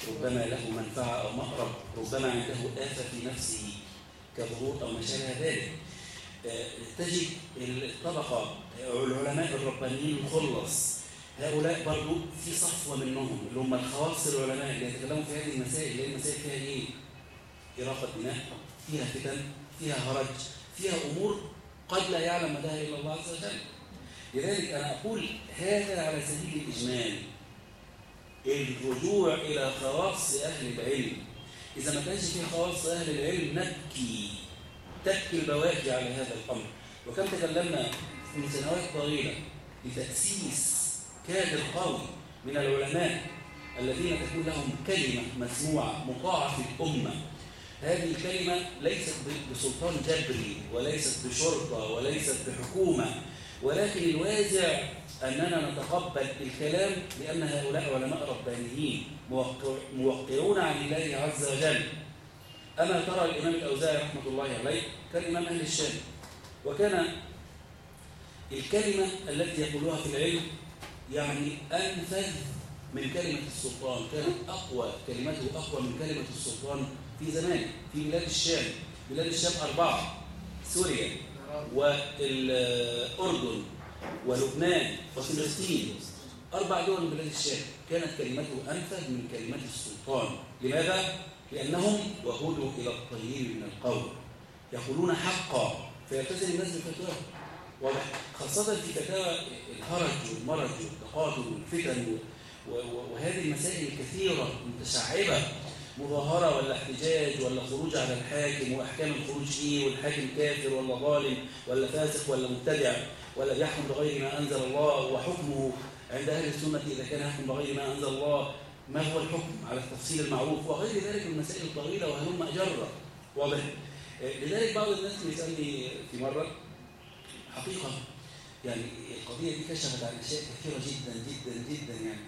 ربما له منفعة أو مقرب. ربما عنده آفة في نفسه. كظهور أو ما شابه ذلك. آه، تجد الطبقة العلماء الربانيين الخلص. هؤلاء برضو في صفوة منهم اللي هم الخواص العلماء اللي يتكلموا في هذه المسائل اللي هي المسائل فيها إيه؟ إراقة دماء فيها فتن فيها هرج فيها أمور قد لا يعلم مداها إلا الله عز وجل. لذلك أنا أقول هذا على سبيل الإجمال. الرجوع إلى خواص أهل العلم. إذا ما كانش في خواص أهل العلم نبكي تبكي البواكي على هذا الأمر. وكم تكلمنا من سنوات طويلة لتأسيس كادر قوي من العلماء الذين تكون لهم كلمة مسموعة مطاعة في الأمة. هذه الكلمة ليست بسلطان جبري وليست بشرطة وليست بحكومة. ولكن الوازع أننا نتقبل الكلام لأن هؤلاء علماء ربانيين موقع- موقعون عن الله عز وجل. أما ترى الإمام الأوزاعي رحمة الله عليه كان إمام أهل الشام وكان الكلمة التي يقولها في العلم يعني أنفذ من كلمة السلطان. كانت أقوى كلمته أقوى من كلمة السلطان في زمان في بلاد الشام. بلاد الشام أربعة سوريا والأردن ولبنان وفلسطين. أربع دول من بلاد الشام. كانت كلمته أنفذ من كلمة السلطان. لماذا؟ لأنهم وهدوا إلى الطيب من القول. يقولون حقا فيلتزم الناس بفتواهم واضح. خاصة في فتاوى الهرج والمرج والتقاتل والفتن وهذه المسائل الكثيرة متشعبة مظاهرة ولا احتجاج ولا خروج على الحاكم وأحكام الخروج إيه والحاكم كافر ولا ظالم ولا فاسق ولا مبتدع ولا بيحكم بغير ما أنزل الله وحكمه عند أهل السنة إذا كان يحكم بغير ما أنزل الله ما هو الحكم على التفصيل المعروف؟ وغير ذلك من المسائل الطويلة وهلم أجرة واضح. آه، لذلك بعض الناس بيسألني في مرة حقيقة يعني القضية دي كشفت عن أشياء كثيرة جدا جدا جدا يعني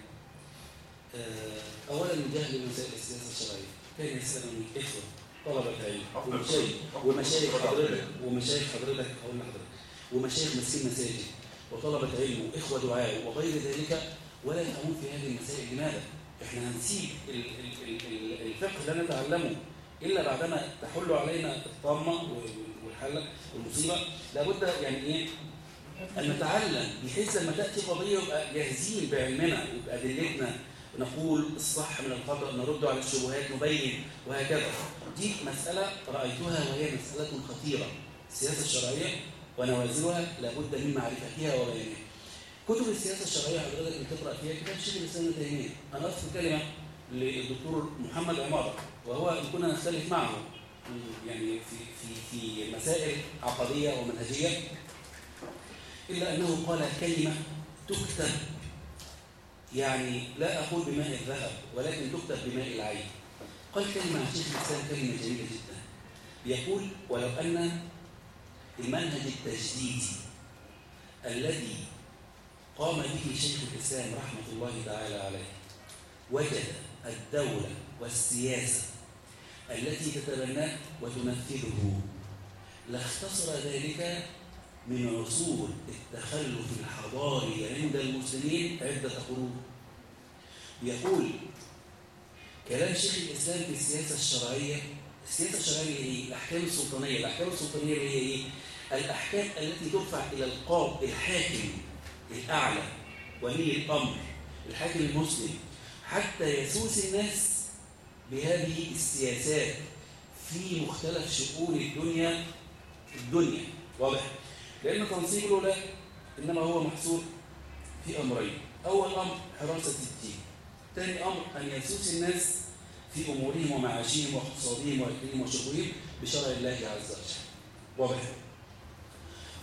آه، أولا من جهل مسائل السياسة الشرعية كان يسألني إخوة طلبة علم أفضل ومشايخ ومشايخ حضرتك. ومشايخ حضرتك هقول لحضرتك ومشايخ ماسكين مساجد وطلبة علم وإخوة دعاء وغير ذلك ولا يفهمون في هذه المسائل لماذا؟ إحنا هنسيب ال- ال- ال- ال- الفقه اللي نتعلمه إلا بعدما تحل علينا الطامة والحلة والمصيبة لابد يعني إيه؟ أن نتعلم بحيث لما تأتي قضية يبقى جاهزين بعلمنا وبأدلتنا نقول الصح من الخطأ نرد على الشبهات نبين وهكذا. دي مسألة رأيتها وهي مسألة خطيرة. السياسة الشرعية ونوازلها لابد من معرفتها وبيانها. كتب السياسة الشرعية حضرتك بتقرأ فيها كتاب الإسلام ابن تيمية. أنا أذكر كلمة للدكتور محمد عمارة وهو كنا نختلف معه. يعني في في في مسائل عقدية ومنهجية إلا أنه قال كلمة تكتب. يعني لا أقول بماء الذهب ولكن تكتب بماء العين. قال كلمة عن شيخ الإسلام كلمة جميلة جدا. بيقول ولو أن المنهج التجديدي الذي قام به شيخ الإسلام رحمة الله تعالى عليه وجد الدولة والسياسة التي تتبناه وتنفذه لاختصر ذلك من عصور التخلف الحضاري عند المسلمين عدة قرون يقول كلام شيخ الإسلام في السياسة الشرعية السياسة الشرعية هي إيه؟ الأحكام السلطانية الأحكام السلطانية هي إيه؟ الأحكام التي ترفع إلى القاضي الحاكم الأعلى ولي الأمر الحاكم المسلم حتى يسوس الناس بهذه السياسات في مختلف شؤون الدنيا الدنيا. واضح؟ لأن تنصيب الولاء إنما هو محصور في أمرين. أول أمر حراسة الدين. ثاني أمر أن يسوس الناس في أمورهم ومعاشهم واقتصادهم وأكلهم وشربهم بشرع الله عز وجل. واضح؟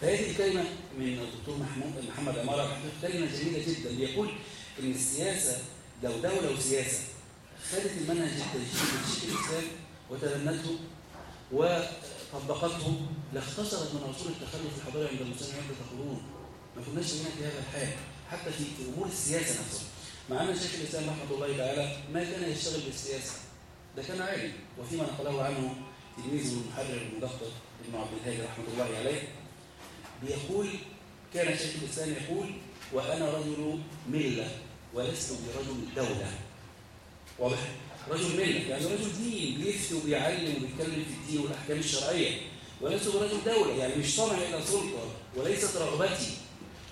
فهذه كلمة من الدكتور محمود محمد عمارة كلمة جميلة جدا. بيقول إن السياسة لو دولة وسياسة خدت المنهج التجديدي لشيخ الإسلام وتبنته وطبقته لاختصرت من عصور التخلف الحضاري عند المسلمين عدة قرون ما كناش هنا في هذا الحال حتى في في أمور السياسة نفسها. مع ان شيخ الإسلام رحمة الله تعالى ما كان يشتغل بالسياسة. ده كان عالم وفيما نقله عنه تلميذه المحرر المدقق ابن عبد الهادي رحمة الله عليه. بيقول كان شيخ الإسلام يقول وأنا رجل ملة ولست برجل دولة. واضح؟ رجل مله يعني رجل دين بيفتي وبيعلم وبيتكلم في الدين والأحكام الشرعية. ولست برجل دولة يعني مش طمع إلى سلطة وليست رغبتي.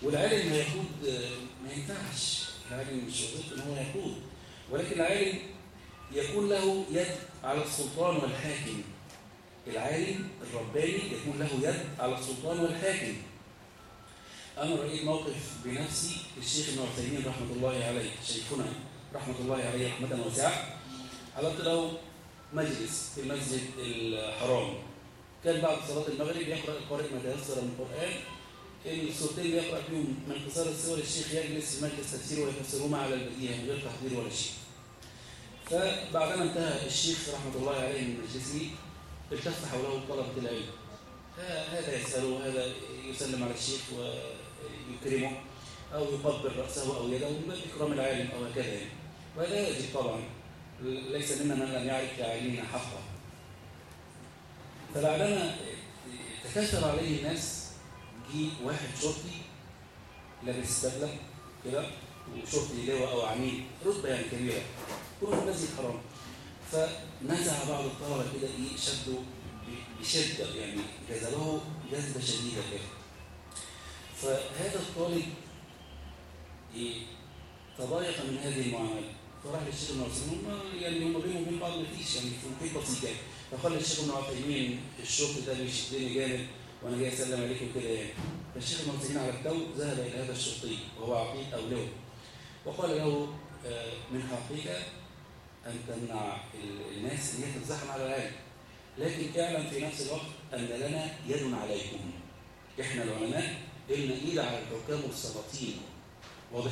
والعالم هيقود ما ينفعش العالم مش وظيفته إن هو يقود. ولكن العالم يكون له يد على السلطان والحاكم. العالم الرباني يكون له يد على السلطان والحاكم. أنا رأيت موقف بنفسي الشيخ ابن رحمة الله عليه شيخنا. رحمة الله عليه رحمة واسعة حضرت له مجلس في المسجد الحرام. كان بعد صلاة المغرب يقرأ القارئ ما تيسر من القرآن اللي يقرأ فيهم من قصار السور الشيخ يجلس في مجلس تفسير ويفسرهما على البديهة من غير تحضير ولا شيء. فبعدما انتهى الشيخ رحمة الله عليه من مجلسه التف حوله طلبة العلم. هذا يسأله هذا يسلم على الشيخ ويكرمه أو يقبل رأسه أو يده من إكرام العالم أو هكذا يعني. وهذا يجب طبعا. ليس منا من لم يعرف لعالمنا حقه فبعدما تكاثر عليه الناس جه واحد شرطي لابس بدله كده وشرطي لواء أو عميد رتبة يعني كبيرة كله في الحرام فنزع بعض الطلبة كده إيه شدوا بشدة يعني جذبه جذبه شديدة كده. فهذا الطالب إيه تضايق من هذه المعاملة. فراح للشيخ ابن عثيمين يعني هم بينهم وبين بعض ما فيش يعني في محيط بسيط يعني فقال للشيخ ابن عثيمين الشرطي ده بيشدني جامد وأنا جاي اسلم عليكم كده يعني فالشيخ ابن عثيمين على التو ذهب إلى هذا الشرطي وهو عقيد أو له وقال له من حقك ان تمنع الناس ان هي تتزاحم على العالم لكن اعلم في نفس الوقت ان لنا يد عليكم إحنا العلماء لنا ايد على الحكام والسلاطين واضح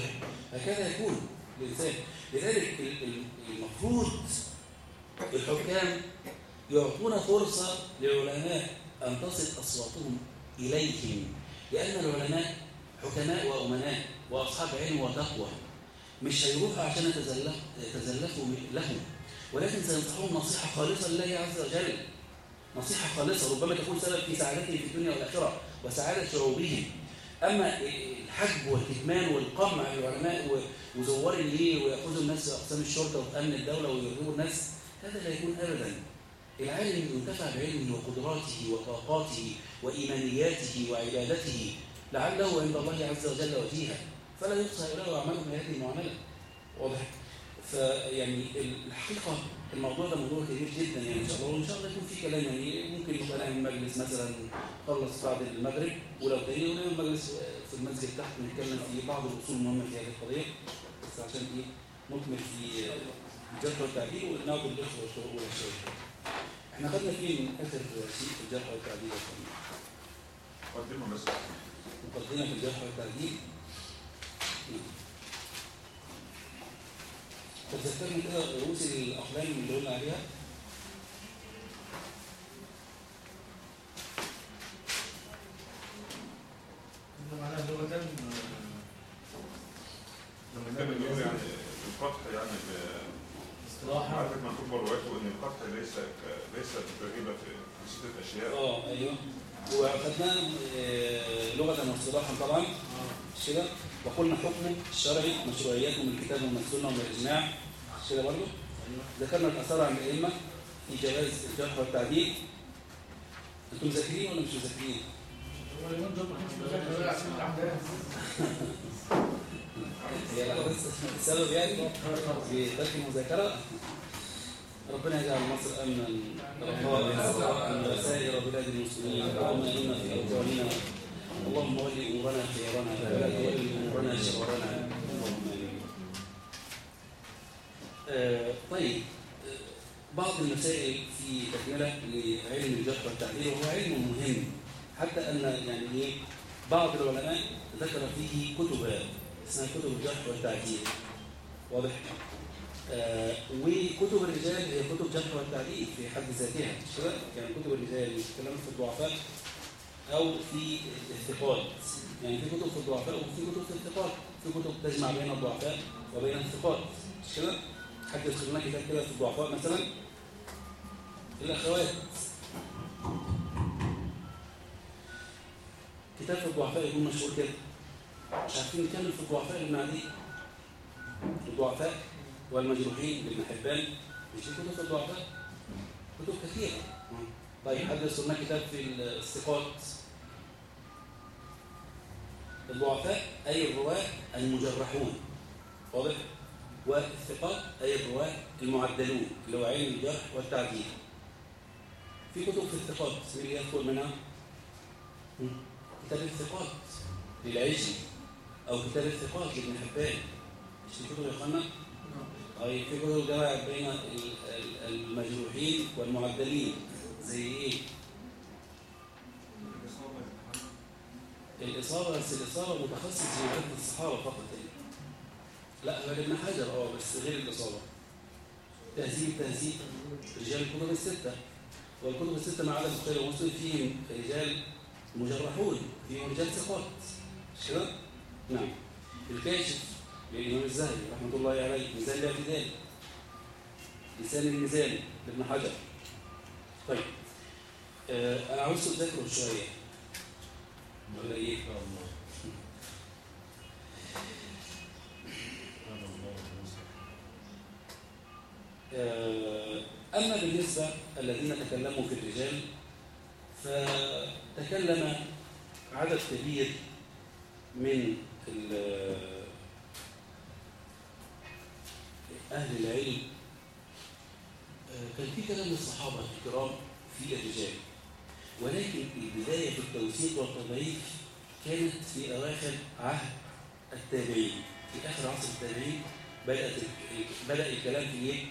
هكذا يكون الانسان لذلك المفروض الحكام يعطون فرصة للعلماء أن تصل أصواتهم إليهم لأن العلماء حكماء وأمناء وأصحاب علم وتقوى مش هيروحوا عشان يتزلف يتزلفوا لهم ولكن سينصحهم نصيحة خالصة لله عز وجل. نصيحة خالصة ربما تكون سبب في سعادتهم في الدنيا والآخرة وسعادة شعوبهم. أما الحجب والكتمان والقمع العلماء وزوار النيل ويأخذوا الناس أقسام الشرطة وفي أمن الدولة ويرهبوا الناس هذا لا يكون أبدا. العالم ينتفع بعلمه وقدراته وطاقاته وإيمانياته وعبادته لعله عند الله عز وجل وجيها. فلا يقصى له أعماله من هذه المعاملة. واضح؟ فيعني الحقيقة الموضوع ده موضوع كبير جدا يعني إن شاء الله وإن شاء الله يكون في كلام يعني ممكن يبقى نعمل مجلس مثلا خلص بعد المغرب ولو تاني نعمل مجلس في المسجد تحت نتكلم في بعض الأصول المهمة في هذه القضية بس عشان إيه نكمل في الجرح والتعديل وناخد الاخوه والشروق والشروق إحنا خدنا فيه من آخر شيء في الجرح والتعديل قدمه بس. مقدمة في الجرح والتعديل تتذكرني كده رؤوس الأقلام اللي قلنا عليها؟ لما كان بيقول يعني الفتح يعني اصطلاحا. عارف مكتوب روايته ان الفتح ليس ليس ترغيبه في ستة أشياء. آه أيوه. وخدناه آه، لغة واصطلاحا طبعا. مش كده وقلنا حكمه الشرعي مشروعياته من الكتاب ومن السنة ومن الإجماع. كده برضه ذكرنا الأثار عن الأئمة في جواز الجرح والتعديل. أنتم مذاكرين ولا مش مذاكرين؟ هي السبب يعني في ترك المذاكرة. ربنا يجعل مصر امنا. رخاء وسائر بلاد المسلمين اللهم إنا في اوطاننا اللهم ول أمورنا خيرنا تول أمورنا شرورنا اللهم آمين. آه، طيب آه، بعض المسائل في تكمله لعلم الجرح والتعديل وهو علم مهم. حتى أن يعني إيه بعض العلماء ذكر فيه كتب اسمها كتب الجرح والتعديل. واضح؟ آه وكتب الرجال هي كتب جرح والتعديل في حد ذاتها مش كده؟ يعني كتب الرجال بتتكلم في الضعفاء أو في الثقات يعني في كتب في الضعفاء وفي كتب في الثقات في كتب تجمع بين الضعفاء وبين الثقات مش كده؟ حد يذكر لنا كتاب كده في الضعفاء مثلا؟ الاخوات كتاب في الضعفاء يكون مشهور كده. مش عارفين نكمل في الضعفاء ابن عدي الضعفاء والمجروحين لابن حبان مش كتب في الضعفاء؟ كتب كثيرة. طيب حد يذكر لنا كتاب في الثقات الضعفاء أي الرواة المجرحون واضح؟ والثقات أي الرواة المعدلون اللي هو علم الجرح والتعديل في كتب في الثقات مين يذكر منها؟ كتاب الثقات للعجلي أو كتاب الثقات لابن حبان مش في كتب يا اخوانا؟ طيب في كتب جمع بين ال- ال- المجروحين والمعدلين زي إيه؟ الإصابة بس الإصابة متخصص في عدة الصحابة فقط يعني. لا هو ابن حجر آه بس غير الإصابة. تهذيب تهذيب. رجال الكتب الستة. والكتب الستة ما عدا البخاري ومسلم فيهم رجال مجرحون فيهم رجال ثقات. مش كده؟ نعم. الكاشف للإمام الزهري رحمة الله عليه ميزان الاعتدال لسان الميزان لابن حجر. طيب آه أنا عاوزكم تذاكروا شوية ولا إيه؟ آه، أما بالنسبة الذين تكلموا في الرجال فتكلم عدد كبير من أهل العلم كان في كلام الصحابة الكرام في الرجال ولكن البداية في التوثيق والتضعيف كانت في أواخر عهد التابعين. في آخر عصر التابعين بدأت بدأ الكلام في إيه؟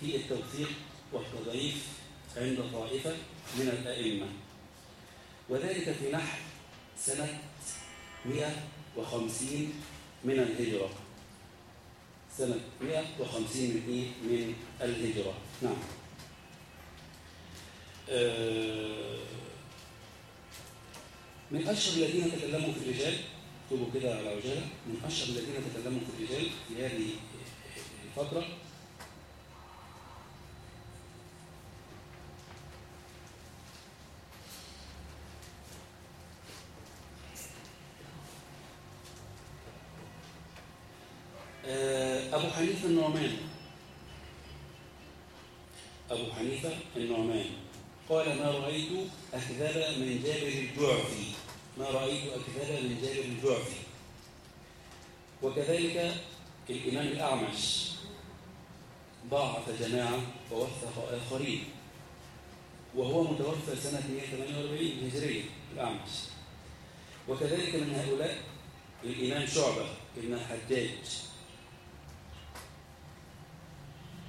في التوثيق والتضعيف عند طائفة من الأئمة. وذلك في نحو سنة 150 من الهجرة. سنة 150 من إيه؟ من الهجرة نعم آه، من أشهر الذين تكلموا في الرجال اكتبوا كده على عجالة من أشهر الذين تكلموا في الرجال في هذه الفترة حنيفة النعمان أبو حنيفة النعمان قال ما رأيت أكذب من جابر الجعفي ما رأيت أكذب من جابر الجعفي وكذلك الإمام الأعمش ضاعف جماعة ووثق آخرين. وهو متوفى سنة 148 هجرية الأعمش. وكذلك من هؤلاء الإمام شعبة ابن الحجاج.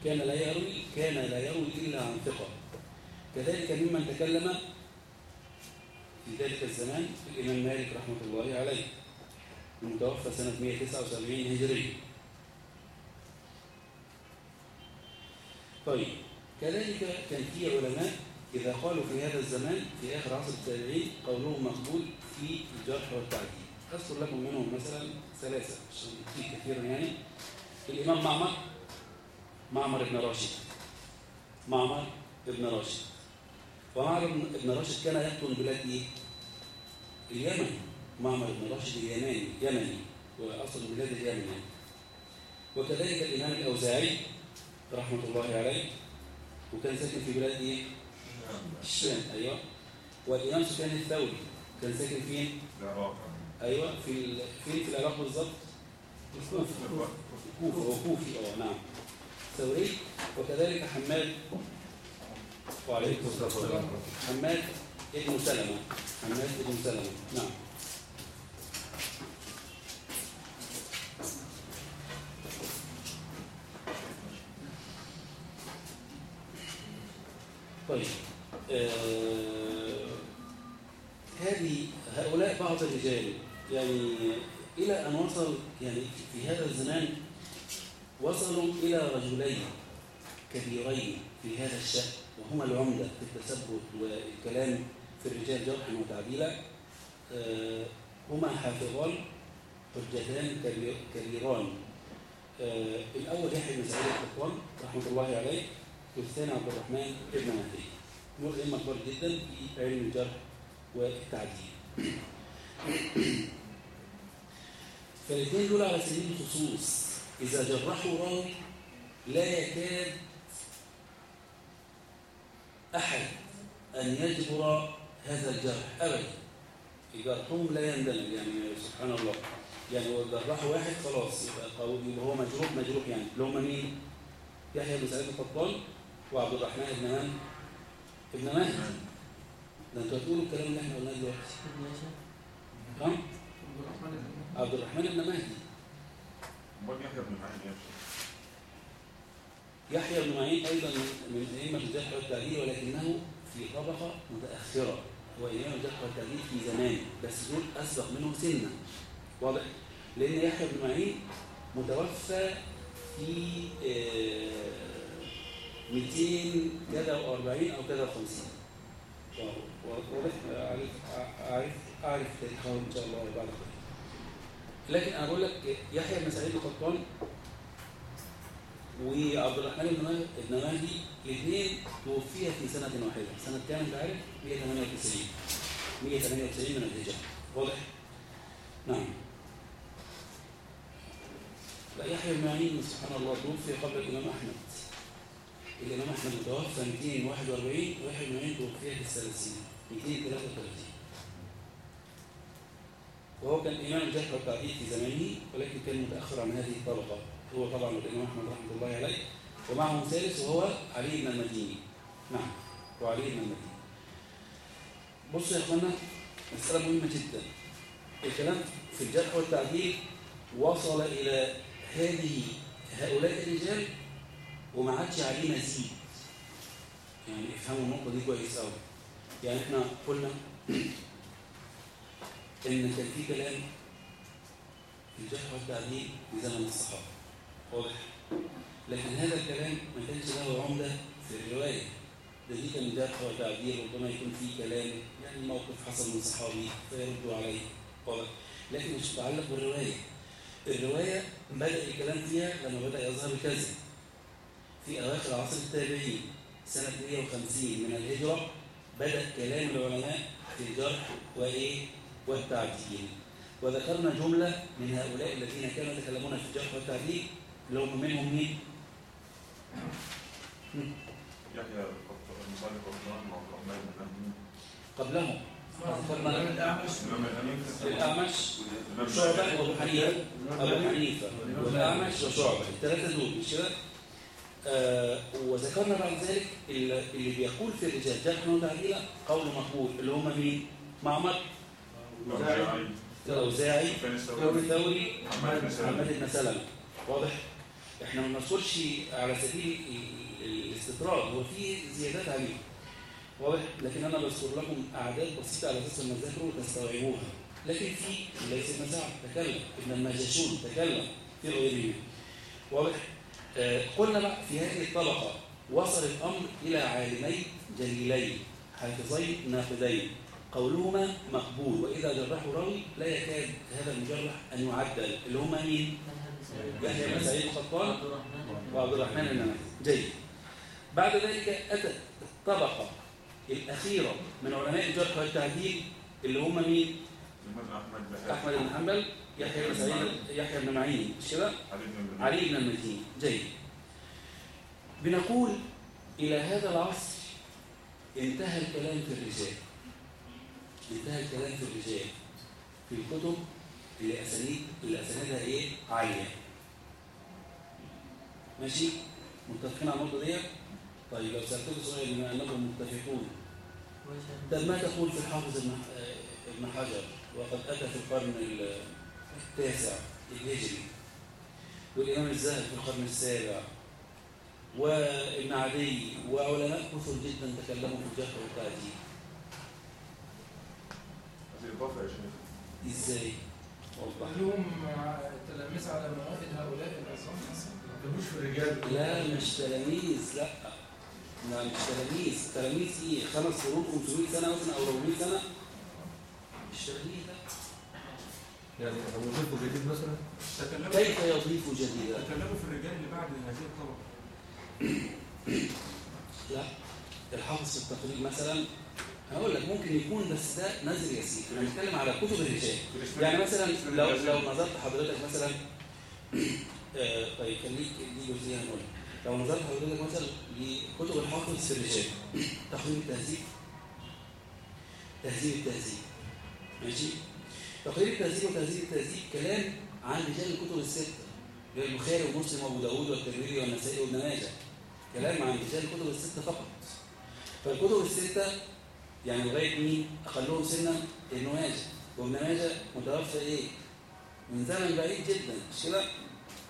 كان لا يروي كان لا يروي إلا عن ثقة. كذلك ممن تكلم في ذلك الزمان الإمام مالك رحمة الله عليه المتوفى سنة 179 هجرية طيب كذلك كان في علماء إذا قالوا في هذا الزمان في آخر عصر التابعين قولهم مقبول في الجرح والتعديل. أذكر لكم منهم مثلا ثلاثة عشان في كثيرا يعني. الإمام معمر معمر بن راشد. معمر بن راشد. ومعمر بن راشد كان يقطن بلاد إيه؟ اليمن معمر بن راشد اليماني يمني وأصل بلاد اليمن. وكذلك الإمام الأوزاعي رحمة الله عليه وكان ساكن في بلاد إيه؟ الشام أيوة والإمام سفيان الثوري كان ساكن فين؟ العراق أيوة في ال... فين في العراق بالظبط؟ الكوفة الكوفة هو كوفي أه نعم ثوري وكذلك حماد وعليكم السلام. حماد ابن سلمة. حماد ابن سلمة. نعم. طيب آه هذه هؤلاء بعض الرجال يعني إلى أن وصل يعني في هذا الزمان وصلوا إلى رجلين كبيرين في هذا الشأن. وهما العمدة في التثبت والكلام في الرجال جرحا وتعديلا آه هما حافظان حجتان كبير- كبيران. آه الأول يحيى بن سعيد القطوان رحمة الله عليه والثاني عبد الرحمن بن مهدي. دول أئمة كبار جدا في علم الجرح والتعديل. فالاثنين دول على سبيل الخصوص. إذا جرحوا راوي لا يكاد أحد أن يجبر هذا الجرح أبدا. جرحهم لا يندمج يعني سبحان الله. يعني هو جرحوا واحد خلاص يبقى يبقى هو مجروح مجروح يعني. اللي هم مين؟ يحيى بن سعيد القطان وعبد الرحمن بن من؟ ابن مهدي ده أنتوا هتقولوا الكلام اللي إحنا قلناه دلوقتي. ها؟ عبد الرحمن بن عبد الرحمن بن مهدي أمال يحيى بن شيخ يحيى بن معين أيضا من أئمة الجرح والتعديل ولكنه في طبقة متأخرة هو إمام الجرح والتعديل في زمان بس دول أسبق منه سنا. واضح؟ لأن يحيى بن معين متوفى في آه، 200 كذا و40 أو كذا و50 واضح؟ أعرف أعرف أعرف تاريخه إن شاء الله بعد لكن أنا بقول لك يحيى بن سعيد القطان وعبد الرحمن مهدي الاثنين توفي في سنة واحدة. سنة كام انت عارف؟ 198 198 من الهجرة. واضح؟ نعم. يحيى بن معين سبحان الله توفي قبل الإمام أحمد. الإمام أحمد توفى 241 ويحيى بن معين توفي في الثلاثين. 233 وهو كان إمام الجرح والتعديل في زمانه ولكن كان متأخر عن هذه الطبقة. هو طبعا الإمام أحمد رحمة الله عليه ومعه ثالث وهو علي بن المديني. نعم وعلي بن المديني. بصوا يا إخوانا مسألة مهمة جدا. الكلام في الجرح والتعديل وصل إلى هذه هؤلاء الرجال وما عادش عليه مزيد يعني افهموا النقطة دي كويس قوي يعني إحنا قلنا إن كان في كلام في الجرح والتعديل في زمن الصحابة. واضح. لكن هذا الكلام ما كانش له عمدة في الرواية. ده دي كان جرح وتعديل ربما يكون فيه كلام يعني موقف حصل من صحابي فيردوا عليه. واضح. لكن مش متعلق بالرواية. الرواية بدأ الكلام فيها لما بدأ يظهر الكذب في أواخر عصر التابعين سنة 150 من الهجرة بدأ كلام العلماء في الجرح وإيه؟ والتعديل. وذكرنا جملة من هؤلاء الذين كانوا يتكلمون في الجرح والتعديل. اللي هم منهم مين؟ يحيى المصنف قبلهم ذكرنا الأعمش. الأعمش. شعبة وأبو حنيفة. أبو حنيفة. والأعمش وشعبة الثلاثة دول مش كده؟ آه وذكرنا بعد ذلك اللي اللي بيقول في الرجال. جرحا وتعديلا قول مقبول. اللي هم مين؟ معمر. الأوزاعي. الأوزاعي. الثوري الثوري محمد بن سلمة. واضح؟ إحنا ما بنذكرش على سبيل ال- ال- الاستطراد هو في زيادات عليه واضح؟ لكن أنا بذكر لكم أعداد بسيطة على أساس لما تذاكروا وتستوعبوها لكن في ليس سعد تكلم ابن الماجشون تكلم في غيره واضح؟ آه قلنا بقى في هذه الطبقة وصل الأمر إلى عالمين جليلين حافظين ناقدين قولهما مقبول وإذا جرحوا رأوي لا يكاد هذا المجرح أن يعدل اللي هما مين؟ يحيى بن سعيد القطان وعبد الرحمن النمري جيد. بعد ذلك أتت الطبقة الأخيرة من علماء الجرح والتعديل اللي هم مين؟ أحمد بن حنبل يحيى بن سعيد يحيى بن معين. كده؟ علي بن علي بن المديني جيد. بنقول إلى هذا العصر انتهى الكلام في الرجال. انتهى الكلام في الرجال. في الكتب اللي أسانيد اللي أسانيدها إيه؟ عالية. ماشي؟ متفقين على النقطة ديت؟ طيب لو سألتكم سؤال بما أنكم متفقون طب ما تقول في الحافظ ابن آه، حجر وقد أتى في القرن التاسع الهجري والإمام الزاهد في القرن السابع وابن عدي وعلماء كثر جدا تكلموا في الجرح والتعديل يا شيخ إزاي؟ وضح لهم تلاميذ على موائد هؤلاء العظام حسن مش في الرجال. لا مش تلاميذ لا. لا مش تلاميذ. تلاميذ إيه؟ خمس قرون 500 سنة مثلا أو 400 سنة. مش تلاميذ لا. يعني لو وظيفه جديد مثلا؟ كيف يضيف جديدا؟ تكلموا في الرجال اللي بعد هذه الطبقه لا. الحافظ التقريب مثلا هقول لك ممكن يكون بس ده نذر يسير. إحنا بنتكلم على كتب الرجال يعني مثلا لو لو نظرت حضرتك مثلا آه، طيب خليك دي جزئيه هنقولها لو نظرت حضرتك مثلا لكتب الحافظ في الرجال تقريب التهذيب. تهذيب التهذيب. ماشي؟ تقريب التهذيب وتهذيب التهذيب كلام عن رجال الكتب الستة. البخاري ومسلم وأبو داوود والترمذي والنسائي وابن ماجه. كلام عن رجال الكتب الستة فقط. فالكتب الستة يعني لغاية مين؟ اقلهم سنا وابن ماجه متوفى إيه؟ من زمن بعيد جدا. مش كده؟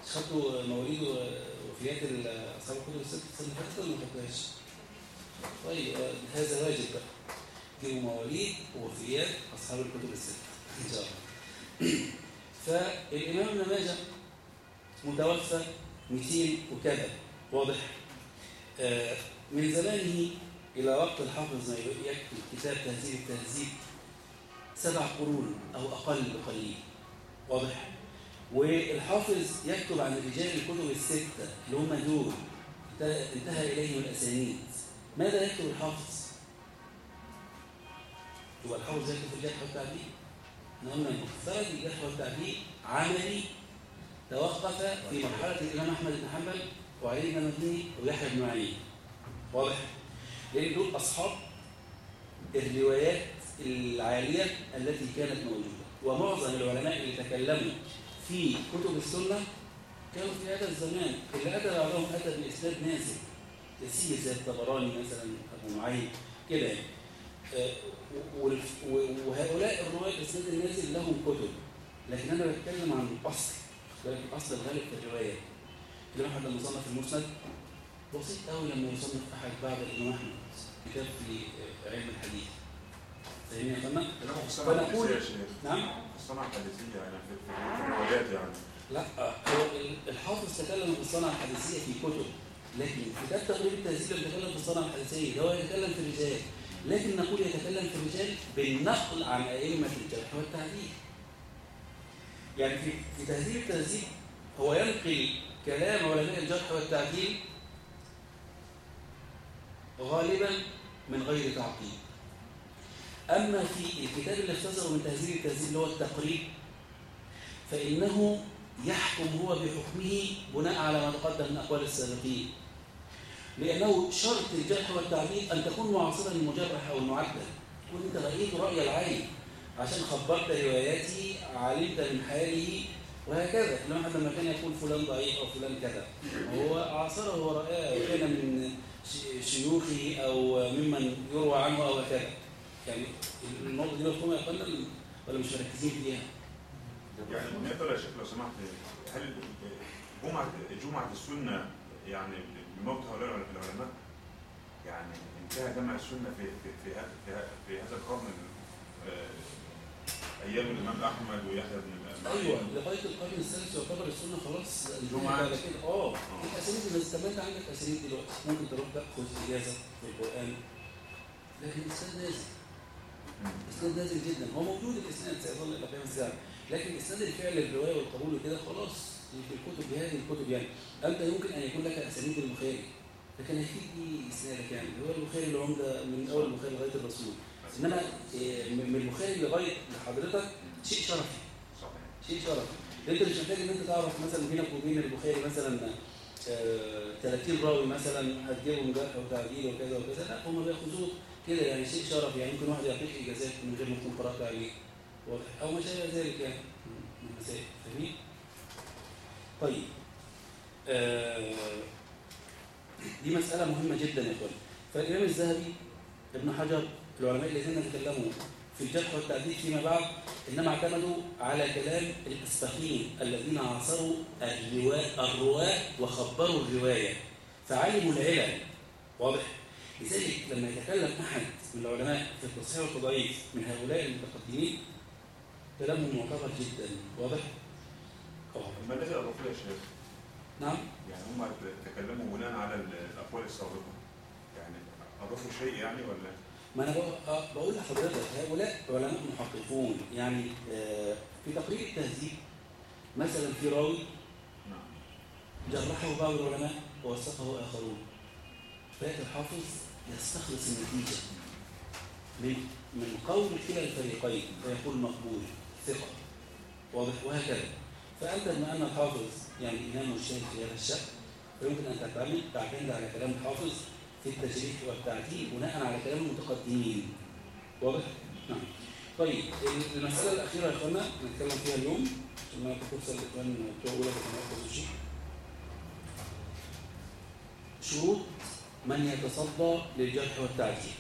خدتوا مواليد وفيات أصحاب الكتب الست اللي فاتت ولا ما خدتوهاش؟ طيب آه، هذا واجب بقى. جيبوا مواليد ووفيات أصحاب الكتب الست. إن شاء الله. فالإمام ماجه متوفى 200 وكذا. واضح؟ آه، من زمانه إلى وقت الحافظ يكتب كتاب تهذيب التهذيب سبع قرون أو أقل بقليل. واضح؟ والحافظ يكتب عن رجال الكتب الستة اللي هم دول انتهى- إليهم الأسانيد. ماذا يكتب الحافظ؟ هو الحافظ يكتب في الجرح والتعديل. إحنا قلنا المفترض الجرح عملي توقف في مرحلة الإمام أحمد بن حنبل وعلي بن مديني ويحيى بن معين. واضح؟ لأن دول أصحاب الروايات العالية التي كانت موجودة. ومعظم العلماء اللي تكلموا في كتب السنة كانوا في هذا الزمان. اللي أتى بعضهم أتى بإسناد نازل. يسير زي الطبراني مثلا أبو معين كده يعني. آه، وهؤلاء الرواة الإسناد النازل لهم كتب. لكن أنا بتكلم عن الأصل. بالك الأصل الغالب في الرواية. الإمام أحمد لما صنف المسند. بسيط قوي لما يصنف أحد بعد الإمام أحمد. كتاب في آه، علم الحديث؟ كلامه في الصنعة نعم؟ الصنعة الحديثية يعني في الروايات يعني. لا هو ال- الحافظ تكلم في الصنعة الحديثية في كتب لكن كتاب تقريب التهذيب لم يتكلم في الصنعة الحديثية ده هو يتكلم في الرجال. لكن نقول يتكلم في الرجال بالنقل عن أئمة الجرح والتعديل يعني في في تهذيب التهذيب هو ينقل كلام علماء الجرح والتعديل غالبا من غير تعقيب أما في الكتاب اللي اختصره من تهذيب التهذيب اللي هو التقريب فإنه يحكم هو بحكمه بناء على ما تقدم من أقوال السابقين. لأنه شرط الجرح والتعديل أن تكون معاصرا للمجرح أو المعدل تكون أنت رأيت رأي العين عشان خبرت رواياتي علمت من حاله وهكذا. لما حتى لما كان يقول فلان ضعيف أو فلان كذا هو عاصره ورآه وكان من شيوخه أو ممن يروى عنه أو هكذا يعني النقطة دي مفهومة يا فندم ولا مش مركزين فيها؟ يعني نقدر يا شيخ لو سمحت هل جمعة جمعة السنة يعني بموت هؤلاء العلماء يعني انتهى جمع السنة في في في في, في هذا القرن آه، أيام الإمام أحمد ويحيى بن. أيوه لغايه القرن الثالث يعتبر السنة خلاص الجمعة. بعد كده. آه. الاسانيد اللي استمرت عندك اسانيد دلوقتي ممكن تروح تاخذ اجازه في القرآن. لكن الاسناد نازل. الاسناد نازل جدا. هو موجود الاسناد سيظل إلى قيام الساعة لكن اسناد الفعل الرواية والقبول وكده خلاص في الكتب بهذه الكتب يعني. انت يمكن أن يكون لك اسانيد البخاري لكن إيه إسنادك يعني. هو البخاري العمدة من أول البخاري لغاية الرسول. انما إيه، من البخاري لغاية لحضرتك شيء شرفي. شيء شرفي. أنت مش محتاج إن أنت تعرف مثلا بينك وبين البخاري مثلا آه، 30 راوي مثلا هتجيبهم جرح وتعديل وكذا وكذا. لا هم بيأخذوه كده يعني شيء شرفي. يعني ممكن واحد يعطيك إجازات من غير ما تكون قرأت عليه. أو ما شابه ذلك يعني. من المسائل. فاهمين؟ طيب. آه، دي مسألة مهمة جدا يا اخوان فالإمام الذهبي ابن حجر العلماء الذين تكلموا في الجرح والتعديل فيما بعد إنما اعتمدوا على كلام الأسبقين الذين عاصروا الرواة الرواة وخبروا الرواية فعلموا العلل واضح؟ لذلك لما يتكلم أحد من العلماء في التصحيح والتضعيف من هؤلاء المتقدمين كلامهم معتبر جدا واضح؟ آه ما الذي أضافوه يا شيخ؟ نعم يعني هم تكلموا بناء على الأقوال السابقة يعني أضافوا شيء يعني ولا؟ ما أنا بقول- آه، بقول لحضرتك هؤلاء علماء محققون. يعني آه، في تقرير التهذيب مثلا في راوي جرحه بعض العلماء ووثقه آخرون. فياتي الحافظ يستخلص النتيجة من من قول كلا الفريقين فيقول مقبول ثقة واضح وهكذا. فانت بما أن الحافظ يعني إمام مجتهد في هذا الشان فيمكن أن تعتمد تعتمد على كلام الحافظ. في التجريح والتعديل بناء على كلام المتقدمين. واضح؟ نعم. طيب المسألة الأخيرة يا إخوانا نتكلم فيها اليوم. عشان ما فرصة للإخوان بتوع أولى في الشيء شروط من يتصدى للجرح والتعديل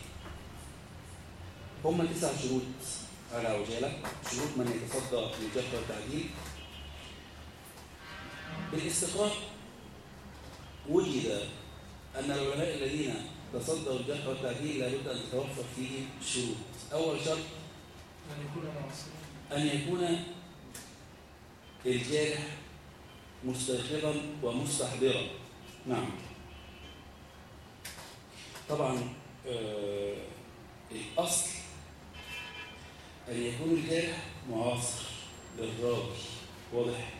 هم تسع شروط على عجالة شروط من يتصدى للجرح والتعديل بالاستقراء وجد أن العلماء الذين تصدوا الجرح والتعديل لابد أن تتوفر فيهم شروط. أول شرط أن يكون أن يكون الجارح مستيقظا ومستحضرا. نعم. طبعا آه الأصل أن يكون الجارح معاصر للراوي واضح.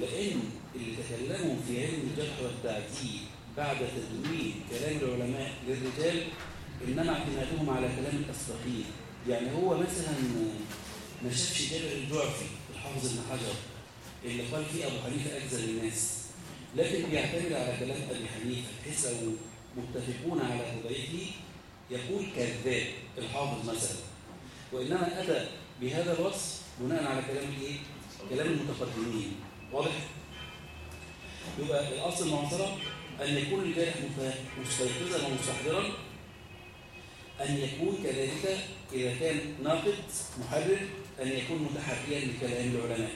لأن اللي تكلموا في علم الجرح والتعديل بعد تدوين كلام العلماء للرجال إنما اعتمادهم على كلام الأسبقين يعني هو مثلا ما شافش جابر الجعفي الحافظ ابن حجر اللي قال فيه أبو حنيفة أجزل الناس لكن بيعتمد على كلام أبي حنيفة بحيث لو متفقون على تضعيفه يقول كذاب الحافظ مثلا وإنما أتى بهذا الوصف بناء على كلام الإيه؟ كلام المتقدمين واضح؟ يبقى الأصل المعاصرة أن يكون الجارح مستيقظا ومستحضرا أن يكون كذلك إذا كان ناقد محرر أن يكون متحريا لكلام العلماء.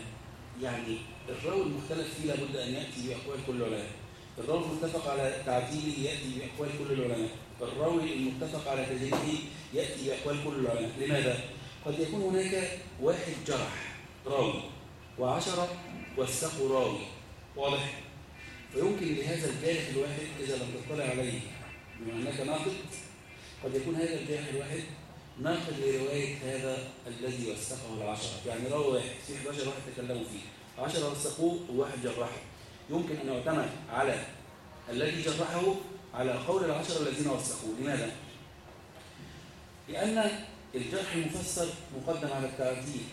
يعني الراوي المختلف فيه لابد أن يأتي بأقوال كل العلماء. الراوي المتفق على تعديله يأتي بأقوال كل العلماء. الراوي المتفق على تجريبه يأتي بأقوال كل العلماء. لماذا؟ قد يكون هناك واحد جرح راوي وعشرة وثقوا راوي. واضح؟ فيمكن لهذا الجارح الواحد إذا لم تطلع عليه بما أنك ناقد قد يكون هذا الجارح الواحد ناقد لرواية هذا الذي وثقه العشرة. يعني راوي واحد في 11 واحد تكلموا فيه. 10 وثقوه وواحد جرحه يمكن أن يعتمد على الذي جرحه على قول العشرة الذين وثقوه. لماذا؟ لأن الجرح المفسر مقدم على التعديل.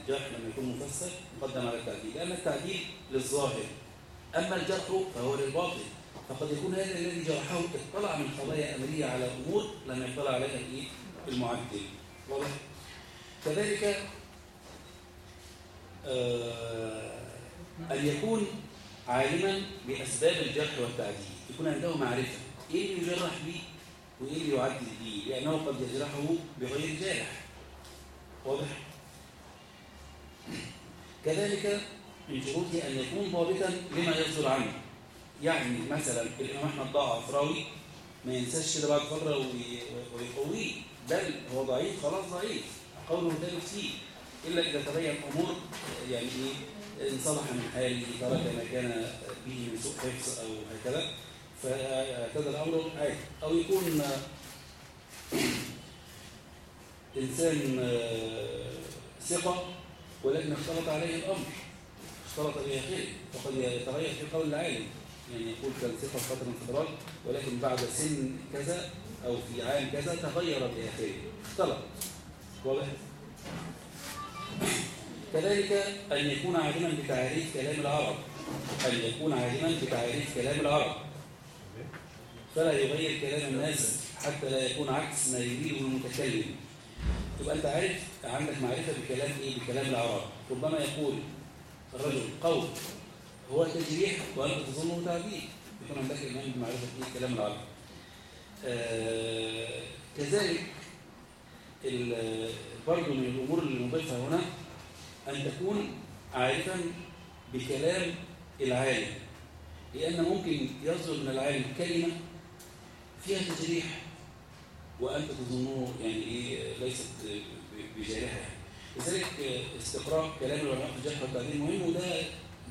الجرح لما يكون مفسر مقدم على التعديل. لأن التعديل للظاهر. أما الجرح فهو للباطن فقد يكون هذا الذي جرحه اطلع من قضايا أمرية على أمور لم يطلع عليها الإيه؟ المعدل واضح؟ كذلك آه أن يكون عالما بأسباب الجرح والتعديل يكون عنده معرفة إيه اللي يجرح به وإيه اللي يعدل به لأنه قد يجرحه بغير جارح واضح؟ كذلك من شروطه أن يكون ضابطا لما يصدر عنه. يعني مثلا الإمام أحمد ضعف راوي ما ينساش كده بعد فترة وي- ويقويه. بل هو ضعيف خلاص ضعيف. قوله ثالث فيه إلا إذا تبين أمور يعني إيه انصلح من حاله ترك ما كان به من سوء حفظ أو هكذا فهكذا الأمر عادي. أو يكون إنسان آه، ثقة ولكن اختلط عليه الأمر. اختلط بآخره فقد يتغير في قول العالم يعني يقول كان ثقة فترة الفترات ولكن بعد سن كذا أو في عام كذا تغير بآخره اختلط واضح؟ كذلك أن يكون عالما بتعريف كلام العرب. أن يكون عالما بتعريف كلام العرب. فلا يغير كلام الناس حتى لا يكون عكس ما يريده المتكلم. تبقى أنت عارف عندك معرفة بكلام إيه؟ بكلام العرب. ربما يقول الرجل قول هو تجريح وأنت تظنه تعديل يكون عندك إيمان بمعرفة إيه كلام العرب. آه كذلك برضو من الأمور اللي نضيفها هنا أن تكون عارفا بكلام العالم. لأن ممكن يصدر من العالم كلمة فيها تجريح وأنت تظنه يعني إيه ليست بجارحة لذلك استقراء كلام العلماء في الجرح والتعديل مهم وده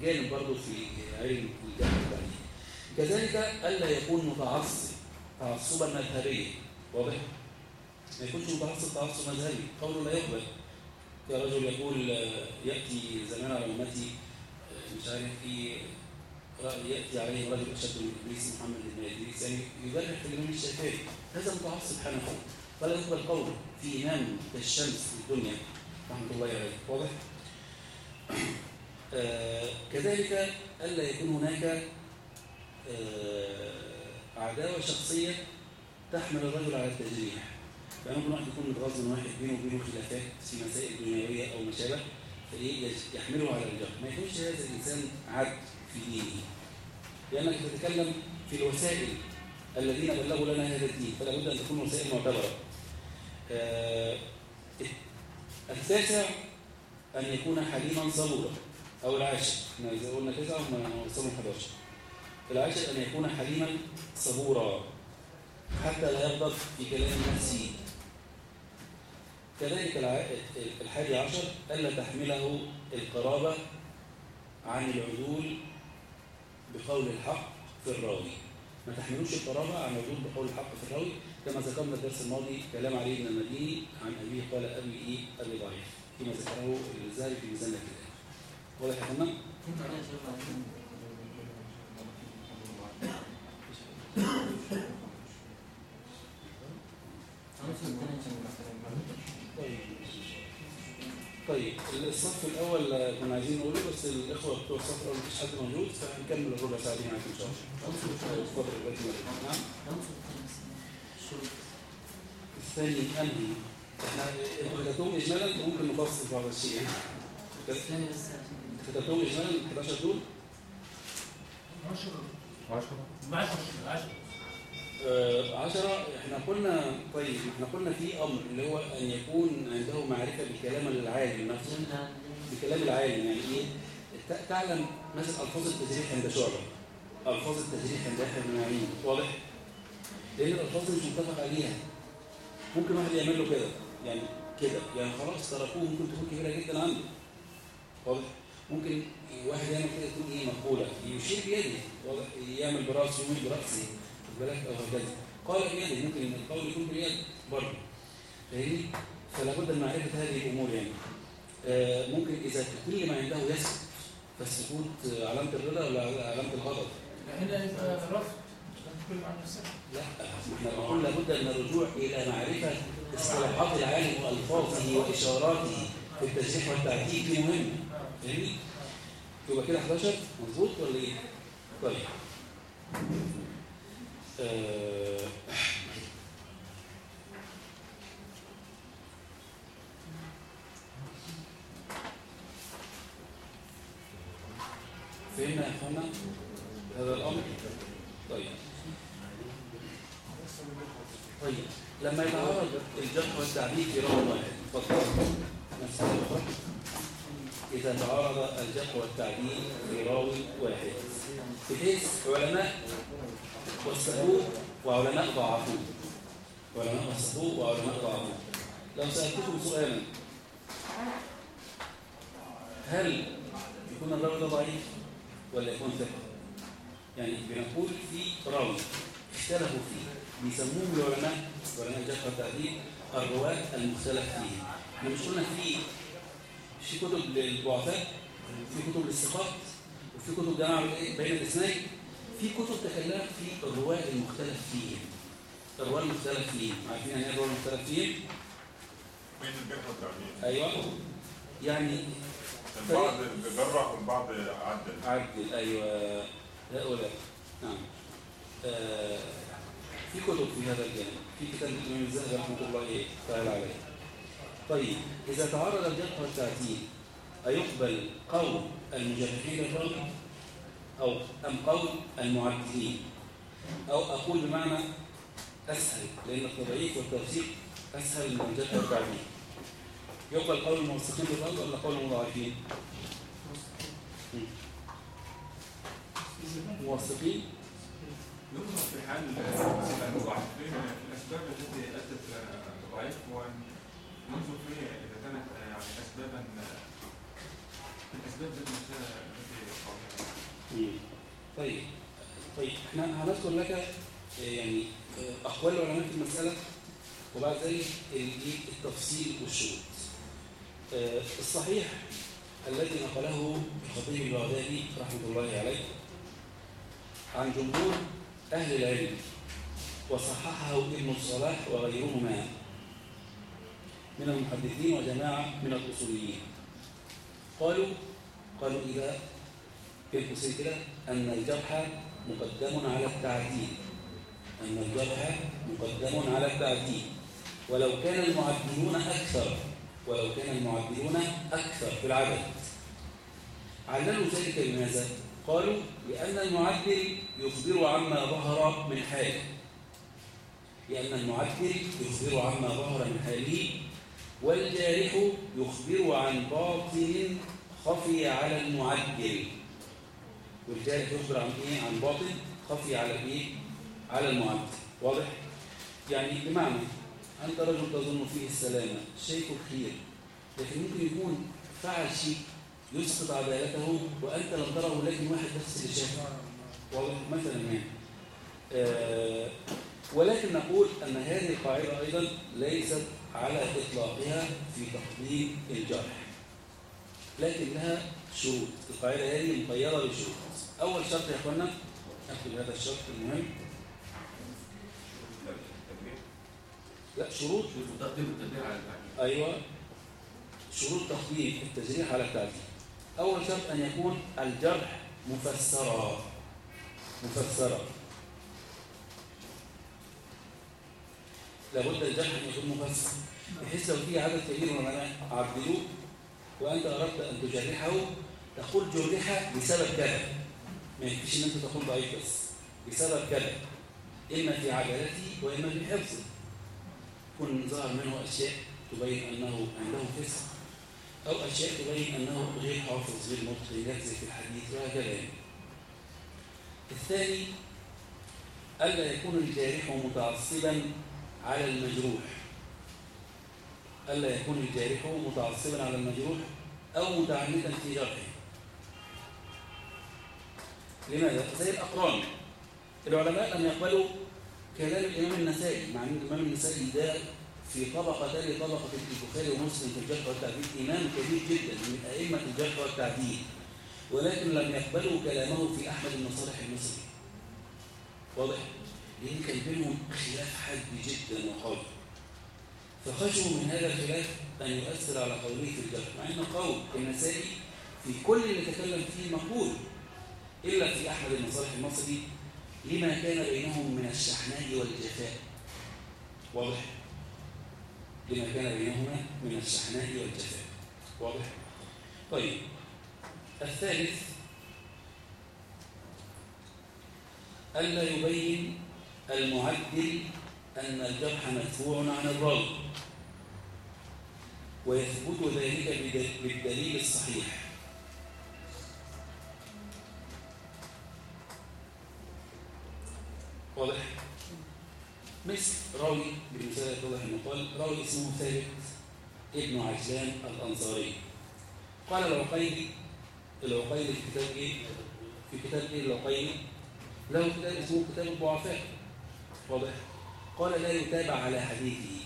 جانب برضه في علم الجرح والتعديل كذلك ألا يكون متعصب تعصبا مذهبيا واضح؟ ما يكونش متعصب تعصب مذهبي. قوله لا يقبل. كرجل يقول آه، يأتي زمان على أمتي آه، مش عارف في رأي يأتي عليه رجل أشد من إبليس محمد بن إدريس. يعني يبرر في الإمام الشافعي هذا متعصب حنفي. فلا يقبل قوله في إمام كالشمس في الدنيا. رحمة الله عليه. واضح؟ آه كذلك ألا يكون هناك آه عداوة شخصية تحمل الرجل على التجريح. فممكن واحد يكون متغاظ من واحد بينه وبينه خلافات في مسائل دنيوية أو ما شابه فإيه يحمله على الجرح ما يكونش هذا الإنسان عد في دينه. لأنك تتكلم في الوسائل الذين بلغوا لنا هذا الدين فلا بد أن تكون وسائل معتبرة. آه، التاسع أن يكون حليما صبورا أو العاشر إحنا إذا قلنا تسعة هم وصلوا 11 العاشر أن يكون حليما صبورا حتى لا يغضب في كلام نفسه. كذلك الحادي عشر ألا تحمله القرابة عن العدول بقول الحق في الراوي. ما تحملوش القرابة عن العدول بقول الحق في الراوي كما ذكرنا الدرس الماضي كلام علي بن المديني عن أبيه قال أبي إيه؟ أبي ضعيف فيما ذكره الزهري في ميزان الكتاب. يا فندم؟ طيب الصف الأول كنا عايزين نقوله بس الإخوة بتوع الصف الأول مفيش حد موجود فهنكمل الربع ساعة دي معاكم إن شاء الله. نعم. الثاني أنهي إحنا كتبتهم إجمالا ممكن نفصل بعض الشيء يعني. كتبتهم إجمالا 11 دول 10 10 10 10 آه، عشرة إحنا قلنا طيب إحنا قلنا في أمر اللي هو أن يكون عنده معرفة بكلام العالم نفسه بكلام العالم يعني إيه تعلم مثلا الفاظ التجريح عند شعبة الفاظ التجريح عند يحيى بن معين واضح لأن الالفاظ مش متفق عليها. ممكن واحد يعمل له كده. يعني كده. يعني خلاص تركوه ممكن تكون كبيرة جدا عنده واضح؟ ممكن واحد يعمل كده تكون إيه؟ مقبولة. يشير بيده. واضح؟ يعمل براسه يميل براسه بالك أو هكذا. قال بيده. ممكن ان القول يكون باليد برضه. فاهمني؟ فلا بد من معرفة هذه الأمور يعني. آه، ممكن إذا كل ما عنده يسكت. فالسكوت آه، علامة الرضا ولا علامة الغضب؟ هنا يبقى رفض تتكلم عن لا إحنا بنقول لابد من الرجوع إلى معرفة اصطلاحات العالم وألفاظه وإشاراته في التشريح والتعديل دي مهمة فاهمني؟ يبقى كده 11 مظبوط ولا إيه؟ طيب آه، فهمنا يا إخوانا هذا الأمر؟ طيب طيب. لما يتعرض الجرح والتعديل في راوي واحد اتفضل. إذا تعارض الجرح والتعديل في راوي واحد. بحيث علماء وثقوه وعلماء ضعفوه. علماء وثقوه وعلماء ضعفوه. لو سألتكم سؤالا هل يكون الراوي ده ضعيف ولا يكون ثقة؟ يعني بنقول في راوي اختلفوا فيه. بيسموهم العلماء علماء الجرح والتعديل الرواة المختلف فيه إحنا مش قلنا في في كتب للضعفاء في كتب للثقات وفي كتب جمع بين الاثنين في كتب تكلمت في الرواة المختلف فيهم الرواة المختلف فيهم عارفين يعني إيه الرواة المختلف فيهم؟ بين الجرح والتعديل أيوه. يعني البعض جرح والبعض عدل عدل. أيوه. هؤلاء نعم. آه في كتب في هذا الجانب. في كتاب الامام الذهبي رحمة الله تعالى عليه. طيب إذا تعارض الجرح والتعديل أيقبل قول المجرحين الراوي أو أم قول المعدلين؟ أو أقول بمعنى أسهل لأن التضعيف والتوثيق أسهل من الجرح والتعديل يقبل قول الموثقين بالراوي ولا قول المضاعفين؟ موثقين؟ ينظر في حال المضاعفين الأسباب التي أدت للضعيف وننظر فيها إذا كانت يعني أسبابا الأسباب ذات نفسها التي. طيب طيب إحنا هنذكر لك يعني أقوال العلماء في المسألة وبعد ذلك ال- التفصيل والشروط الصحيح الذي نقله الخطيب البغدادي رحمة الله عليه عن جمهور أهل العلم وصححه ابن الصلاح وغيرهما من المحدثين وجماعة من الأصوليين. قالوا قالوا إذا في القصير كده أن الجرح مقدم على التعديل. أن الجرح مقدم على التعديل. ولو كان المعدلون أكثر ولو كان المعدلون أكثر في العدد. عللوا ذلك لماذا؟ قالوا لأن المعدل يخبر عما ظهر من حاله. لأن المعدل يخبر عما ظهر من حاله والجارح يخبر عن باطن خفي على المعدل والجارح يخبر عن إيه؟ عن باطن خفي على إيه؟ على المعدل واضح؟ يعني بمعنى أنت رجل تظن فيه السلامة شيء خير لكن ممكن يكون فعل شيء يسقط عدالته وأنت لم تره لكن واحد بس اللي شافه مثلا يعني آه ولكن نقول أن هذه القاعدة أيضا ليست على إطلاقها في تقديم الجرح لكن لها شروط. القاعدة هذه مقيدة بشروط. أول شرط يا أخوانا اكتب هذا الشرط المهم. لا شروط. تقديم التدبير على التعديل. أيوه. شروط تقديم التجريح على التعديل. أول شرط أن يكون الجرح مفسرا مفسرا لابد الجرح أن يكون مفسر. بحيث لو في عدد كبير من العلماء عدلوه وأنت أردت أن تجرحه تقول جرح بسبب كذا. ما يكفيش إن أنت تقول ضعيف بس. بسبب كذا. إما في عدالته وإما في حفظه. يكون ظهر منه أشياء تبين أنه عنده فسق. أو أشياء تبين أنه غير حافظ يكذب في الحديث وهكذا. الثاني ألا يكون الجارح متعصبا على المجروح ألا يكون الجارح متعصبا على المجروح أو متعمدا في جرحه لماذا؟ زي الأقران العلماء لم يقبلوا كلام الإمام النسائي مع أن الإمام النسائي ده في طبقة تالي طبقة البخاري ومسلم في الجرح والتعديل إمام كبير جدا من أئمة الجرح والتعديل ولكن لم يقبلوا كلامه في أحمد بن صالح المصري واضح؟ لأن كان بينهم خلاف حاد جدا وقوي فخشوا من هذا الخلاف أن يؤثر على قوله في الجرح مع أن قول النسائي في كل اللي تكلم فيه مقبول إلا في أحد المصالح المصري لما كان بينهم من الشحناء والجفاء واضح؟ لما كان بينهما من الشحناء والجفاء. واضح؟ طيب. الثالث ألا يبين المعدل أن الجرح مدفوع عن الراوي ويثبت ذلك بالدليل الصحيح. واضح؟ مثل راوي بمثال يتضح المقال راوي اسمه ثابت ابن عجلان الأنصاري. قال العقيلي العقيلي في كتاب إيه؟ في كتاب إيه العقيلي؟ له كتاب اسمه كتاب الضعفاء. واضح؟ قال لا يتابع على حديثه.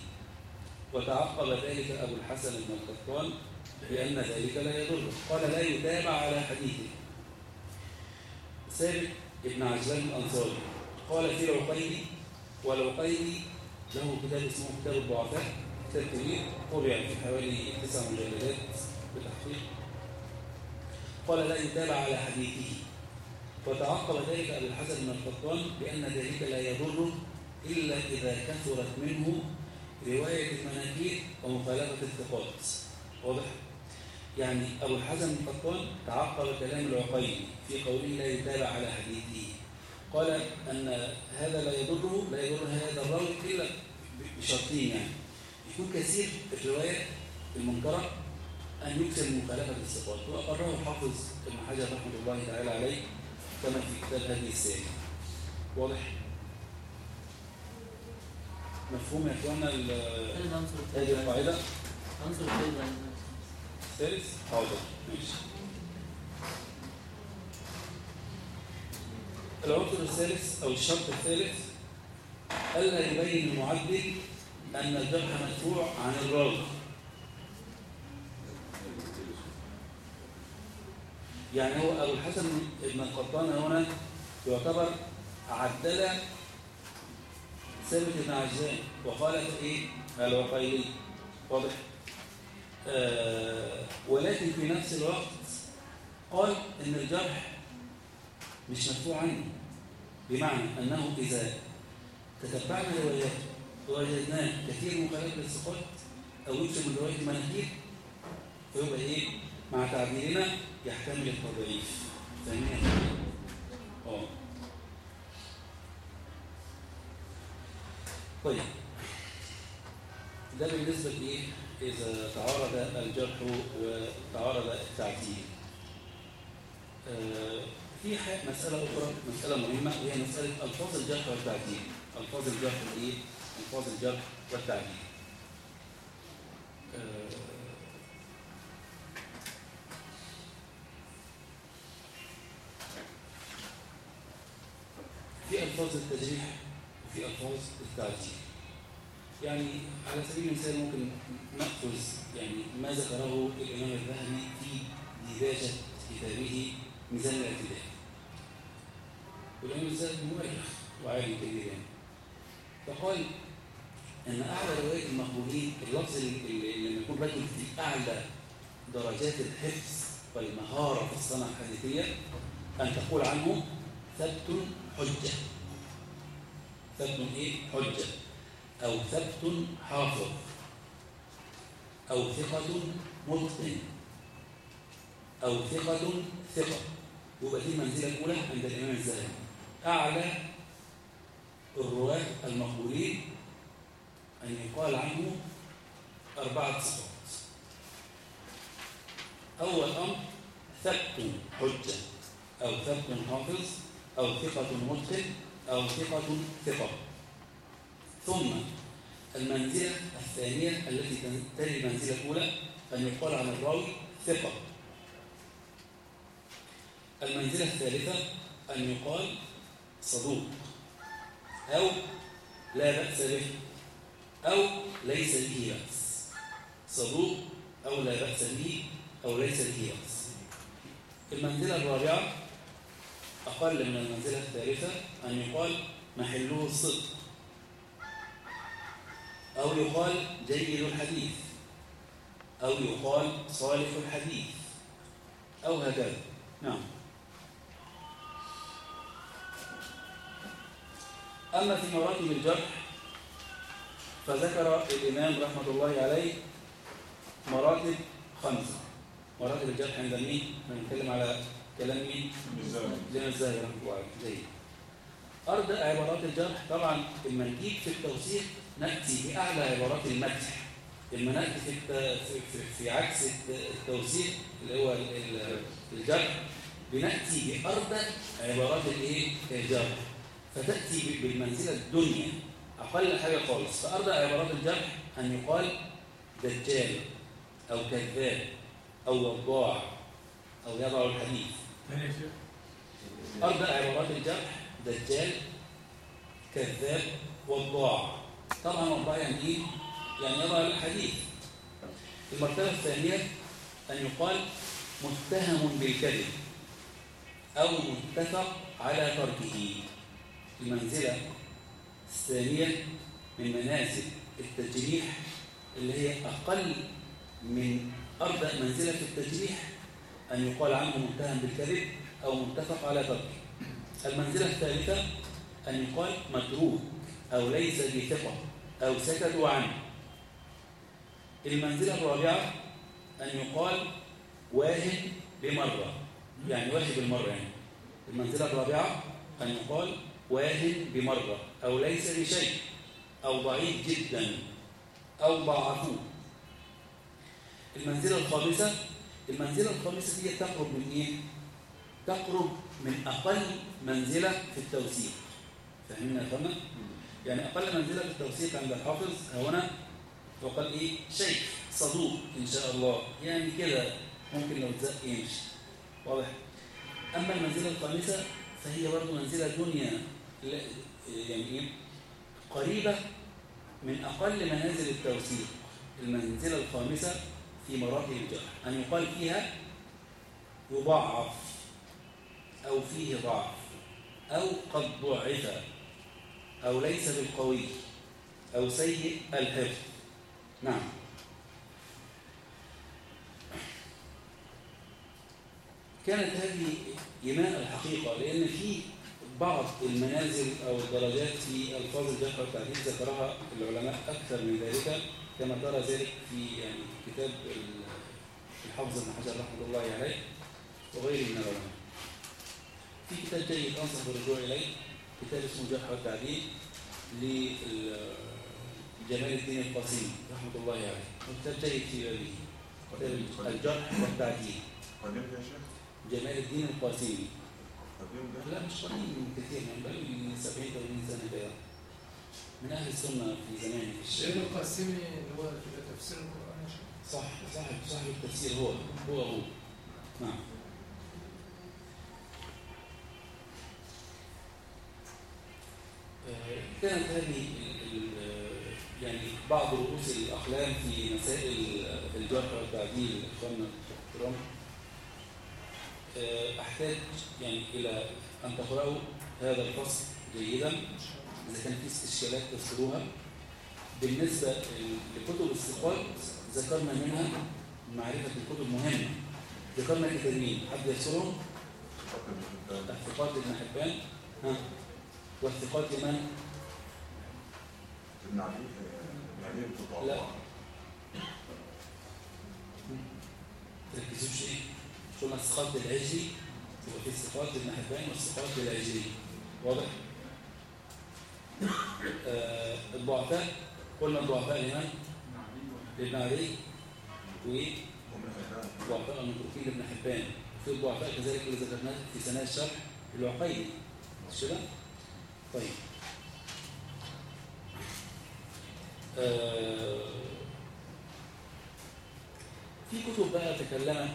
وتعقب ذلك أبو الحسن بن القطان بأن ذلك لا يضره. قال لا يتابع على حديثه. ثابت ابن عجلان الأنصاري. قال في العقيلي والعقيلي له كتاب اسمه كتاب الضعفاء كتاب كبير طبع في حوالي تسع مجلدات بتحقيق قال لا يتابع على حديثه. وتعقب ذلك أبو الحسن بن القطان بأن ذلك لا يضره إلا إذا كثرت منه رواية المناكير ومخالفة الثقات واضح؟ يعني أبو الحسن بن القطان تعقب كلام العقيلي في قوله لا يتابع على حديثه. قال أن هذا لا يضره لا يضر هذا الراوي إلا بشرطين يعني. يكون كثير الرواية المنكرة أن يكثر من مخالفة الثقات وأقره الحافظ ابن حجر رحمة الله تعالى عليه كما في كتاب هذه السيرة. واضح؟ مفهوم يا اخوانا هذه القاعدة. عنصر الثالث حاضر. ماشي. العنصر الثالث أو الشرط الثالث ألا يبين المعدل أن الجرح مدفوع عن الراوي. يعني هو أبو الحسن بن القطان هنا يعتبر عدل ثابت بن عجلان وقال في إيه؟ العقيلي واضح. آه ولكن في نفس الوقت قال إن الجرح مش مدفوع عنه بمعنى أنه إذا تتبعنا رواياته ووجدناه كثير مخالفه للثقات أو يكتب من رواية المناكير فيبقى إيه مع تعديلنا يحتمل التضعيف فاهمين؟ آه طيب ده بالنسبة لإيه؟ إذا تعارض الجرح وتعارض التعديل. آه، في مسألة أخرى مسألة مهمة وهي مسألة ألفاظ الجرح والتعديل. ألفاظ الجرح والإيه؟ ألفاظ الجرح والتعديل. آه، في ألفاظ التجريح وفي ألفاظ التعديل. يعني على سبيل المثال ممكن نأخذ يعني ما ذكره الإمام الذهبي في ديباجة كتابه ميزان الاعتدال. الذهبي مؤرخ وعالم كبير يعني. فقال أن أعلى رواية المقبولين اللفظ اللي اللي لما يكون رجل في أعلى درجات الحفظ والمهارة في الصنعة الحديثية أن تقول عنه ثبت حجة. ثبت إيه؟ حجة. أو ثبت حافظ أو ثقة متقن أو ثقة ثقة يبقى دي المنزلة الأولى عند الإمام الذهبي أعلى الرواة المقبولين أن يقال عنه أربعة صفات أول أمر ثبت حجة أو ثبت حافظ أو ثقة متقن أو ثقة ثقة. ثم المنزلة الثانية التي تلي المنزلة الأولى أن يقال عن الراوي ثقة. المنزلة الثالثة أن يقال صدوق أو لا بأس به أو ليس به بأس صدوق أو لا بأس به أو ليس به بأس المنزلة الرابعة أقل من المنزلة الثالثة أن يقال محله الصدق أو يقال جيد الحديث أو يقال صالح الحديث أو هكذا. نعم. أما في مراتب الجرح فذكر الإمام رحمة الله عليه مراتب خمسة مراتب الجرح عند مين؟ هنتكلم على كلام مين؟ جنى الزاهي رحمة الله عليه جيد أردأ عبارات الجرح طبعا لما نجيب في التوثيق نأتي بأعلى عبارات المدح لما نأتي في. في, في, عكس التوثيق اللي هو ال- ال- الجرح بنأتي بأردأ عبارات الإيه؟ الجرح فتأتي بالمنزلة الدنيا. أقل حاجة خالص. فأردأ عبارات الجرح أن يقال دجال أو كذاب أو وضاع أو يضع الحديث. أربع عبارات الجرح دجال كذاب وضاع. طبعا وضاع يعني إيه؟ يعني يضع الحديث. المرتبة الثانية أن يقال متهم بالكذب أو متفق على تركه. المنزلة الثانية من منازل التجريح اللي هي أقل من أربع منزلة التجريح أن يقال عنه متهم بالكذب أو متفق على تركه المنزلة الثالثة أن يقال متروك أو ليس بثقة أو سكتوا عنه. المنزلة الرابعة أن يقال واهن بمرة يعني واهن بالمرة يعني. المنزلة الرابعة أن يقال واهن بمرة أو ليس بشيء أو ضعيف جدا أو ضعفوه المنزلة الخامسة المنزلة الخامسة دي تقرب من إيه؟ تقرب من أقل منزلة في التوثيق فاهمين يا أخوانا؟ يعني أقل منزلة في التوثيق عند الحافظ هنا وقال إيه؟ شيخ صدوق إن شاء الله يعني كده ممكن لو تزق يمشي واضح؟ أما المنزلة الخامسة فهي برضه منزلة دنيا يعني؟ قريبة من أقل منازل التوثيق المنزلة الخامسة في مراتب الجرح أن يقال فيها يضعف أو فيه ضعف أو قد ضعف أو ليس بالقوي أو سيء الحفظ نعم كانت هذه إيمان الحقيقة لأن في بعض المنازل أو الدرجات في ألفاظ الجرح والتعديل ذكرها العلماء أكثر من ذلك كما ترى ذلك في يعني كتاب الحافظ ابن حجر رحمة الله عليه وغيره من العلماء. في كتاب جيد أنصح بالرجوع إليه كتاب اسمه الجرح والتعديل لجمال الدين القاسمي رحمة الله عليه. كتاب جيد في بابه الجرح والتعديل جمال الدين القاسمي. لا مش قديم من كثير من بل من 70 80 سنه كده من أهل السنة في زمانه في الشيخ القاسمي اللي هو في تفسير شيخ صح صاحب صاحب التفسير هو هو هو نعم كانت هذه يعني بعض رؤوس الأقلام في مسائل الجرح والتعديل إخواننا الكرام أحتاج يعني إلى أن تقرأوا هذا الفصل جيدا. إذا كان في استشكالات تذكروها. بالنسبة لكتب الثقات ذكرنا منها معرفة الكتب مهمة. ذكرنا كتابين حد يذكرهم الثقات لابن حبان ها. والثقات لمن؟ ابن علي. ابن لا. تركزوش إيه شو قلنا الثقات للعجلي يبقى في الثقات لابن حبان والثقات للعجلي واضح؟ آه الضعفاء قلنا الضعفاء لمن لابن علي والضعفاء المتروكين لابن حبان. في الضعفاء كذلك اللي ذكرناه في سنة الشرح العقيدي مش كده طيب. آه، في كتب بقى تكلمت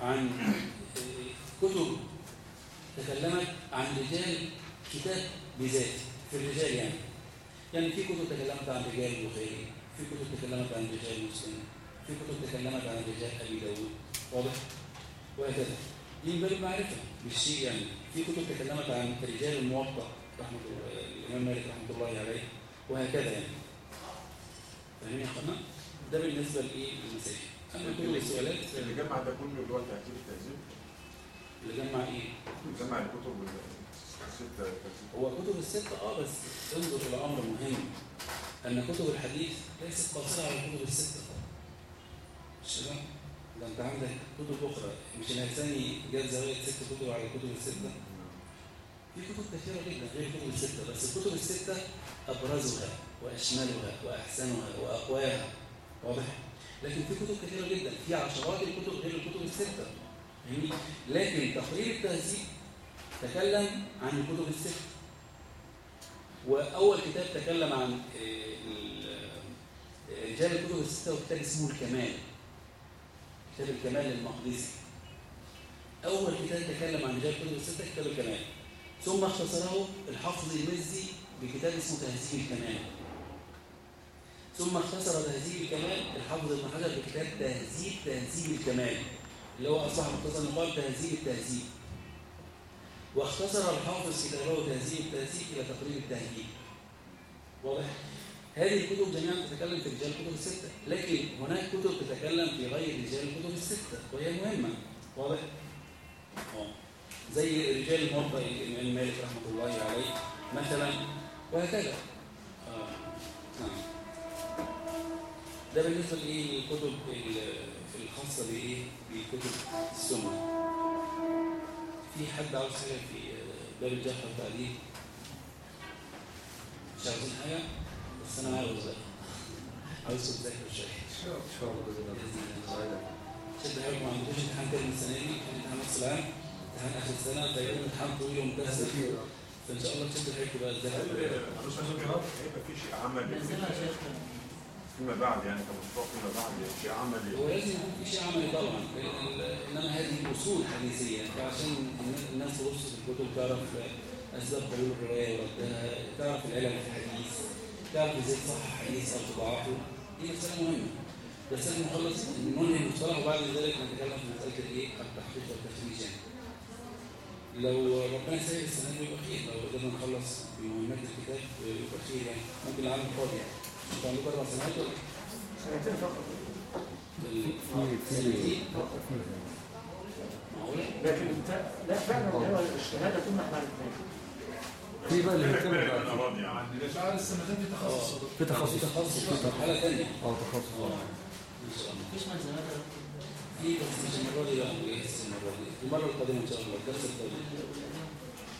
عن آه، كتب تكلمت عن رجال كتاب بذاته في الرجال يعني. يعني في كتب تكلمت عن رجال البخاري في كتب تكلمت عن رجال مسلم في كتب تكلمت عن رجال أبي داود. واضح؟ وهكذا. دي من باب المعرفة مش شيء يعني. في كتب تكلمت عن رجال الموطأ رحمة الله الإمام مالك رحمة الله عليه وهكذا يعني. فاهمين يا أخوانا؟ ده بالنسبة لإيه؟ للمسائل اما كل السؤالات اللي جمع ده كله اللي هو ترتيب التهذيب اللي جمع إيه؟ جمع الكتب الستة هو كتب الستة آه بس انظر إلى أمر مهم. أن كتب الحديث ليست قاصرة على الكتب الستة مش كده؟ ده أنت عندك كتب أخرى. مش الهيثمي جاب زوايا ست كتب على الكتب الستة. في كتب كثيرة جدا غير الكتب الستة بس الكتب الستة أبرزها وأشملها وأحسنها وأقواها. واضح؟ لكن في كتب كثيرة جدا في عشرات الكتب غير الكتب الستة. فاهمني؟ لكن تقرير التهذيب تكلم عن الكتب الستة. وأول كتاب تكلم عن آه، ال- آه، رجال الكتب الستة وكتاب اسمه الكمال. كتاب الكمال للمقدسي أول كتاب تكلم عن رجال الكتب الستة كتاب الكمال. ثم اختصره الحافظ المزي بكتاب اسمه تهذيب الكمال. ثم اختصر تهذيب الكمال. الحافظ ابن حجر بكتاب تهذيب تهذيب الكمال اللي هو أصبح مختصر مقال تهذيب التهذيب. واختصر الحافظ كتابه تهذيب التهذيب إلى تقريب التهذيب. واضح؟ هذه الكتب جميعا تتكلم في رجال الكتب الستة لكن هناك كتب تتكلم في غير رجال الكتب الستة وهي مهمة. واضح؟ زي رجال الموضع الإمام مالك رحمة الله عليه مثلا. وهكذا. آه. نعم. ده بالنسبة لإيه؟ للكتب ال- الخاصة بإيه؟ بكتب السنة. في حد عاوز حاجة في باب الجرح والتعديل؟ مش عاوزين حاجة؟ بس أنا عاوز بقى عاوز تذاكر شوية إن شاء الله بإذن الله. شد حيلكم ما عندكوش امتحان تاني السنة دي. كان امتحان نص العام. امتحان آخر السنة فيكون امتحان طويل ومكثف فإن شاء الله تشد حيلكم بقى في شيء عملي نزلها يا شيخ. فيما بعد يعني كمشروع فيما بعد شيء عملي هو لازم يكون في شيء عملي طبعا. إنما هذه أصول حديثية. فعشان الناس تبص في الكتب تعرف أسباب قبول الرواية وردها تعرف العلم في الحديث تعرف إزاي تصحح حديث أو تضعفه. دي مسألة مهمة. بس لازم نخلص ننهي المصطلح وبعد ذلك نتكلم في مسألة الإيه؟ التحقيق والتخريج يعني لو ربنا سهل السنة دي يبقى خير. لو قدرنا نخلص بمهمات الكتاب يبقى خير. يعني ممكن العالم فاضي يعني. عندكم أربع سنوات سنتين فقط سنتين معقولة؟ لكن انت لا فعلا هو الشهاده كنا إحنا الاثنين في بقى اللي من بقى في تخصص في تخصص في تخصص مرحلة تانية آه تخصص مفيش ملزمات. في بس مش المرة دي المرة القادمة ان شاء الله الدرس القادم